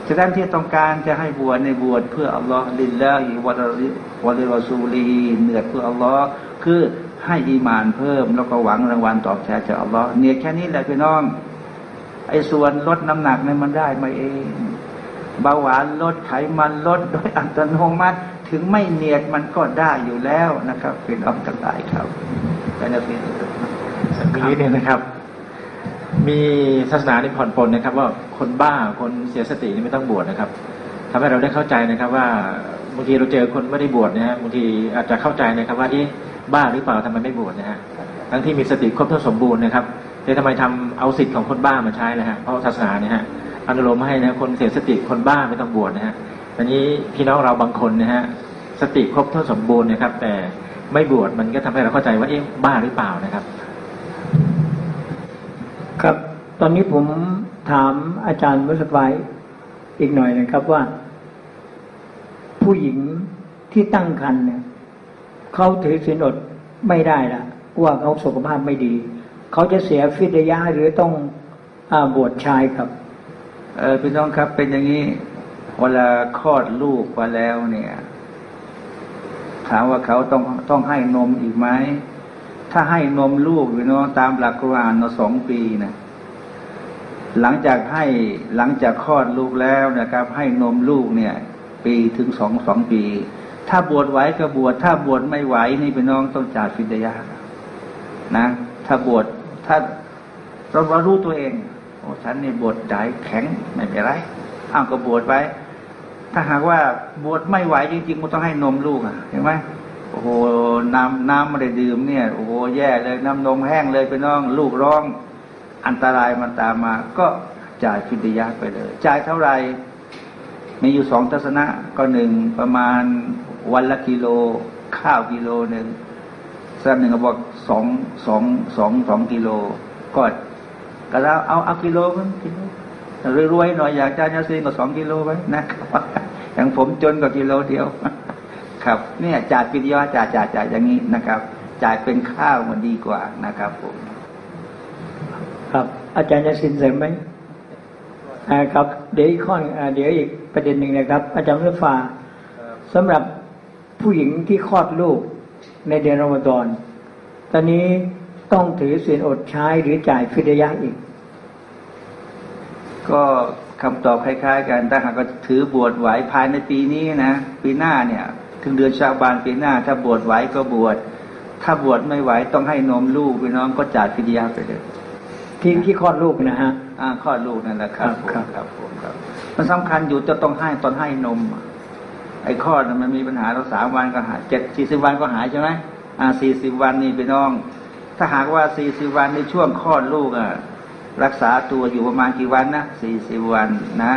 ฉะนั้นที่ต้องการจะให้บวชในบวชเพื่ออัลลอฮ์لله ول ولرسولهเหนือเพื่ออัลลอฮ์คือ ให้อีมานเพิ่ม แล้วก็หวังรางวัลตอบแทนจากอัลลอฮ์เนี่ยแค่นี้แหละพี่น้อง ไอ้ส่วนลดน้ำหนักเนี่ยมันได้มาเองเบาหวานลดไขมันลดโดยอัตโนมัติ ถึงไม่เนียดมันก็ได้อยู่แล้วนะครับเป็นอัมตะายครับแต่นะพี่มีนิดนึงนะครับ มีศาสนาที่ผ่อนปลนนะครับ ว่าคนบ้าคนเสียสตินี่ไม่ต้องบวชนะครับทำให้เราได้เข้าใจนะครับว่าบางทีเราเจอคนไม่ได้บวชนะฮะบางทีอาจจะเข้าใจนะครับว่าที่ บ้าหรือเปล่าทำไมไม่บวชนะฮะทั้งที่มีสติครบถ้วนสมบูรณ์นะครับแต่ทำไมทำเอาสิทธิ์ของคนบ้ามาใช้นะฮะเพราะศาสนาเนี่ยฮะอนุโลมให้นะคนเสียสติคนบ้าไม่ต้องบวชนะฮะอันนี้พี่น้องเราบางคนนะฮะสติครบถ้วนสมบูรณ์นะครับ แต่ไม่บวชมันก็ทำให้เราเข้าใจว่าเอ๊ะบ้าหรือเปล่านะครับ ครับตอนนี้ผมถามอาจารย์มุสฟายอีกหน่อยนะครับว่า ผู้หญิงที่ตั้งครรภ์เนี่ย เขาถือศีลอดไม่ได้ละว่าเขาสุขภาพไม่ดี เขาจะเสียฟิดยะหรือต้องอบวชชายครับเออพี่น้องครับเป็นอย่างนี้ เวลาคลอดลูกมาแล้วเนี่ย ถามว่าเขาต้องต้องให้นมอีกไหมถ้าให้นมลูกพี่น้องตามหลักกุรอานเนาสองปีนะหลังจากให้หลังจากคลอดลูกแล้วนะครับ ให้นมลูกเนี่ย ปีถึงสองสองปี ถ้าบวชไหวก็บวชถ้าบวชไม่ไหวนี่พี่น้องต้องจ่ายฟิดยะนะ ถ้าบวชถ้าเราเรารู้ตัวเองโอ้ฉันนี่บวชใจแข็งไม่เป็นไรอ้าวก็บวชไว้ถ้าหากว่าบวชไม่ไหวจริงๆมันต้องให้นมลูกอะเห็นไหมโอ้โหน้ำน้ำไม่ได้ดื่มเนี่ยโอ้โหแย่เลยน้ำนมแห้งเลยไปน้อง ลูกร้อง อันตรายมันตามมา ก็จ่ายฟิดยะไปเลย จ่ายเท่าไหร่มีอยู่สองทัศนะก็หนึ่งประมาณ วันละกิโล ข้าวกิโลหนึ่งสักหนึ่งก็บอกสองสองสองสองกิโลก็ก็แล้วเอาเอากิโลมันกิโลรวยๆหน่อยอยากจะจะซื้อก็สองกิโลไว้นะอย่างผมจนก็กิโลเดียว ครับ เนี่ยจ่ายปิดยอจ่ายจ่ายจ่ายอย่างนี้นะครับ จ่ายเป็นข้าวมันดีกว่านะครับผมครับ อาจารย์จะสินเสริมไหมครับ เดี๋ยวอีกข้อนเดี๋ยวอีกประเด็นหนึ่งนะครับ อาจารย์มุสฟาสำหรับ ผู้หญิงที่คลอดลูกในเดือนรอมฎอนตอนนี้ต้องถือศีลอดใช้หรือจ่ายฟิดยะอีก ก็คำตอบคล้าย ๆ กันถ้าหากว่าถือบวชไหวภายในปีนี้นะปีหน้าเนี่ย ถึงเดือนชาบานปีหน้า ถ้าบวชไหวก็บวชถ้าบวชไม่ไหวต้องให้นมลูกพี่น้องก็จ่ายฟิดยาไปเลยที่ที่คลอดลูกนะฮะอ่าคลอดลูกนั่นแหละครับครับผมครับผมครับ มันสำคัญอยู่จะต้องให้ตอนให้นมอะ ไอ้คลอดน่ะมันมีปัญหาเราสามวันก็หายเจ็ดสี่สิบวันก็หายใช่ไหมอ่าสี่สิบวันนี่พี่น้อง ถ้าหากว่าสี่สิบวันในช่วงคลอดลูกอะรักษาตัวอยู่ประมาณกี่วันนะสี่สิบวันนะ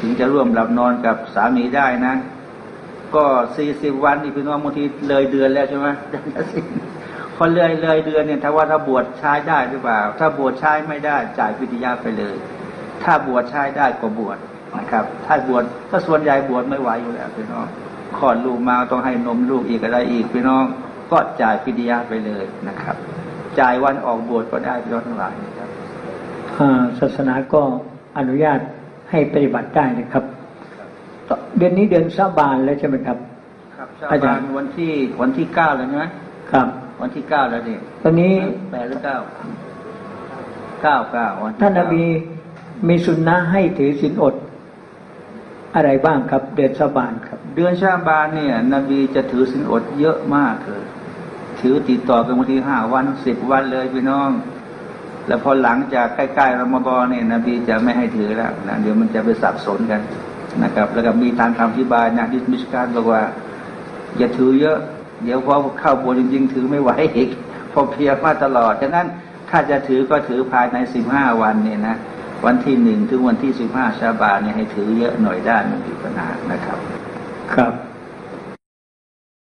ถึงจะร่วมหลับนอนกับสามีได้นะ ก็สี่สิบวันนี่พี่น้องบางทีเลยเดือนแล้วใช่ไหมพอเลยเลยเดือนเนี่ยถ้าว่าถ้าบวชใช้ได้หรือเปล่า ถ้าบวชใช้ไม่ได้จ่ายพิทยาไปเลย ถ้าบวชใช้ได้ก็บวช นะครับ ถ้าบวชถ้าส่วนใหญ่บวชไม่ไหวอยู่แล้วพี่น้องคลอดลูกมาต้องให้นมลูกอีกอะไรอีกพี่น้อง ก็จ่ายพิทยาไปเลยนะครับ จ่ายวันออกบวชก็ได้พี่น้องทั้งหลายนะครับอ่าศาสนาก็อนุญาตให้ปฏิบัติได้นะครับ เดือนนี้เดือนซาบานแล้วใช่ไหมครับ ครับชาอาจาบารนย์วันที่วันที่เก้าแล้วใช่ไหมครับ วันที่เก้าแล้วนี่ตอนนี้แปดหรือเก้าเก้าเก้าวันที่ท่านนเก้บีมีสุนนะให้ถือศีลอด อะไรบ้างครับ เดือนซาบานครับ เดือนชาบานเนี่ย นบีจะถือสินอดเยอะมากเลยถือติดต่อกันบางทีห้าวันสิบวันเลยพี่น้อง แล้วพอหลังจากใกล้ๆรอมฎอนเนี่ยนบีจะไม่ให้ถือแล้วนะเดี๋ยวมันจะไปสับสนกันนะครับ แล้วก็มีทางคำอธิบายนะดิสมิชการบอกว่า อย่าถือเยอะ เดี๋ยวพอเข้าบวชจริง ๆ ถือไม่ไหวอีกพอเพียรมาตลอดฉะนั้นถ้าจะถือก็ถือภายในสิบห้าวันเนี่ยนะ วันที่หนึ่งถึงวันที่สิบห้าชาบานเนี่ยให้ถือเยอะหน่อยได้มันมีปัญหานะครับ ครับ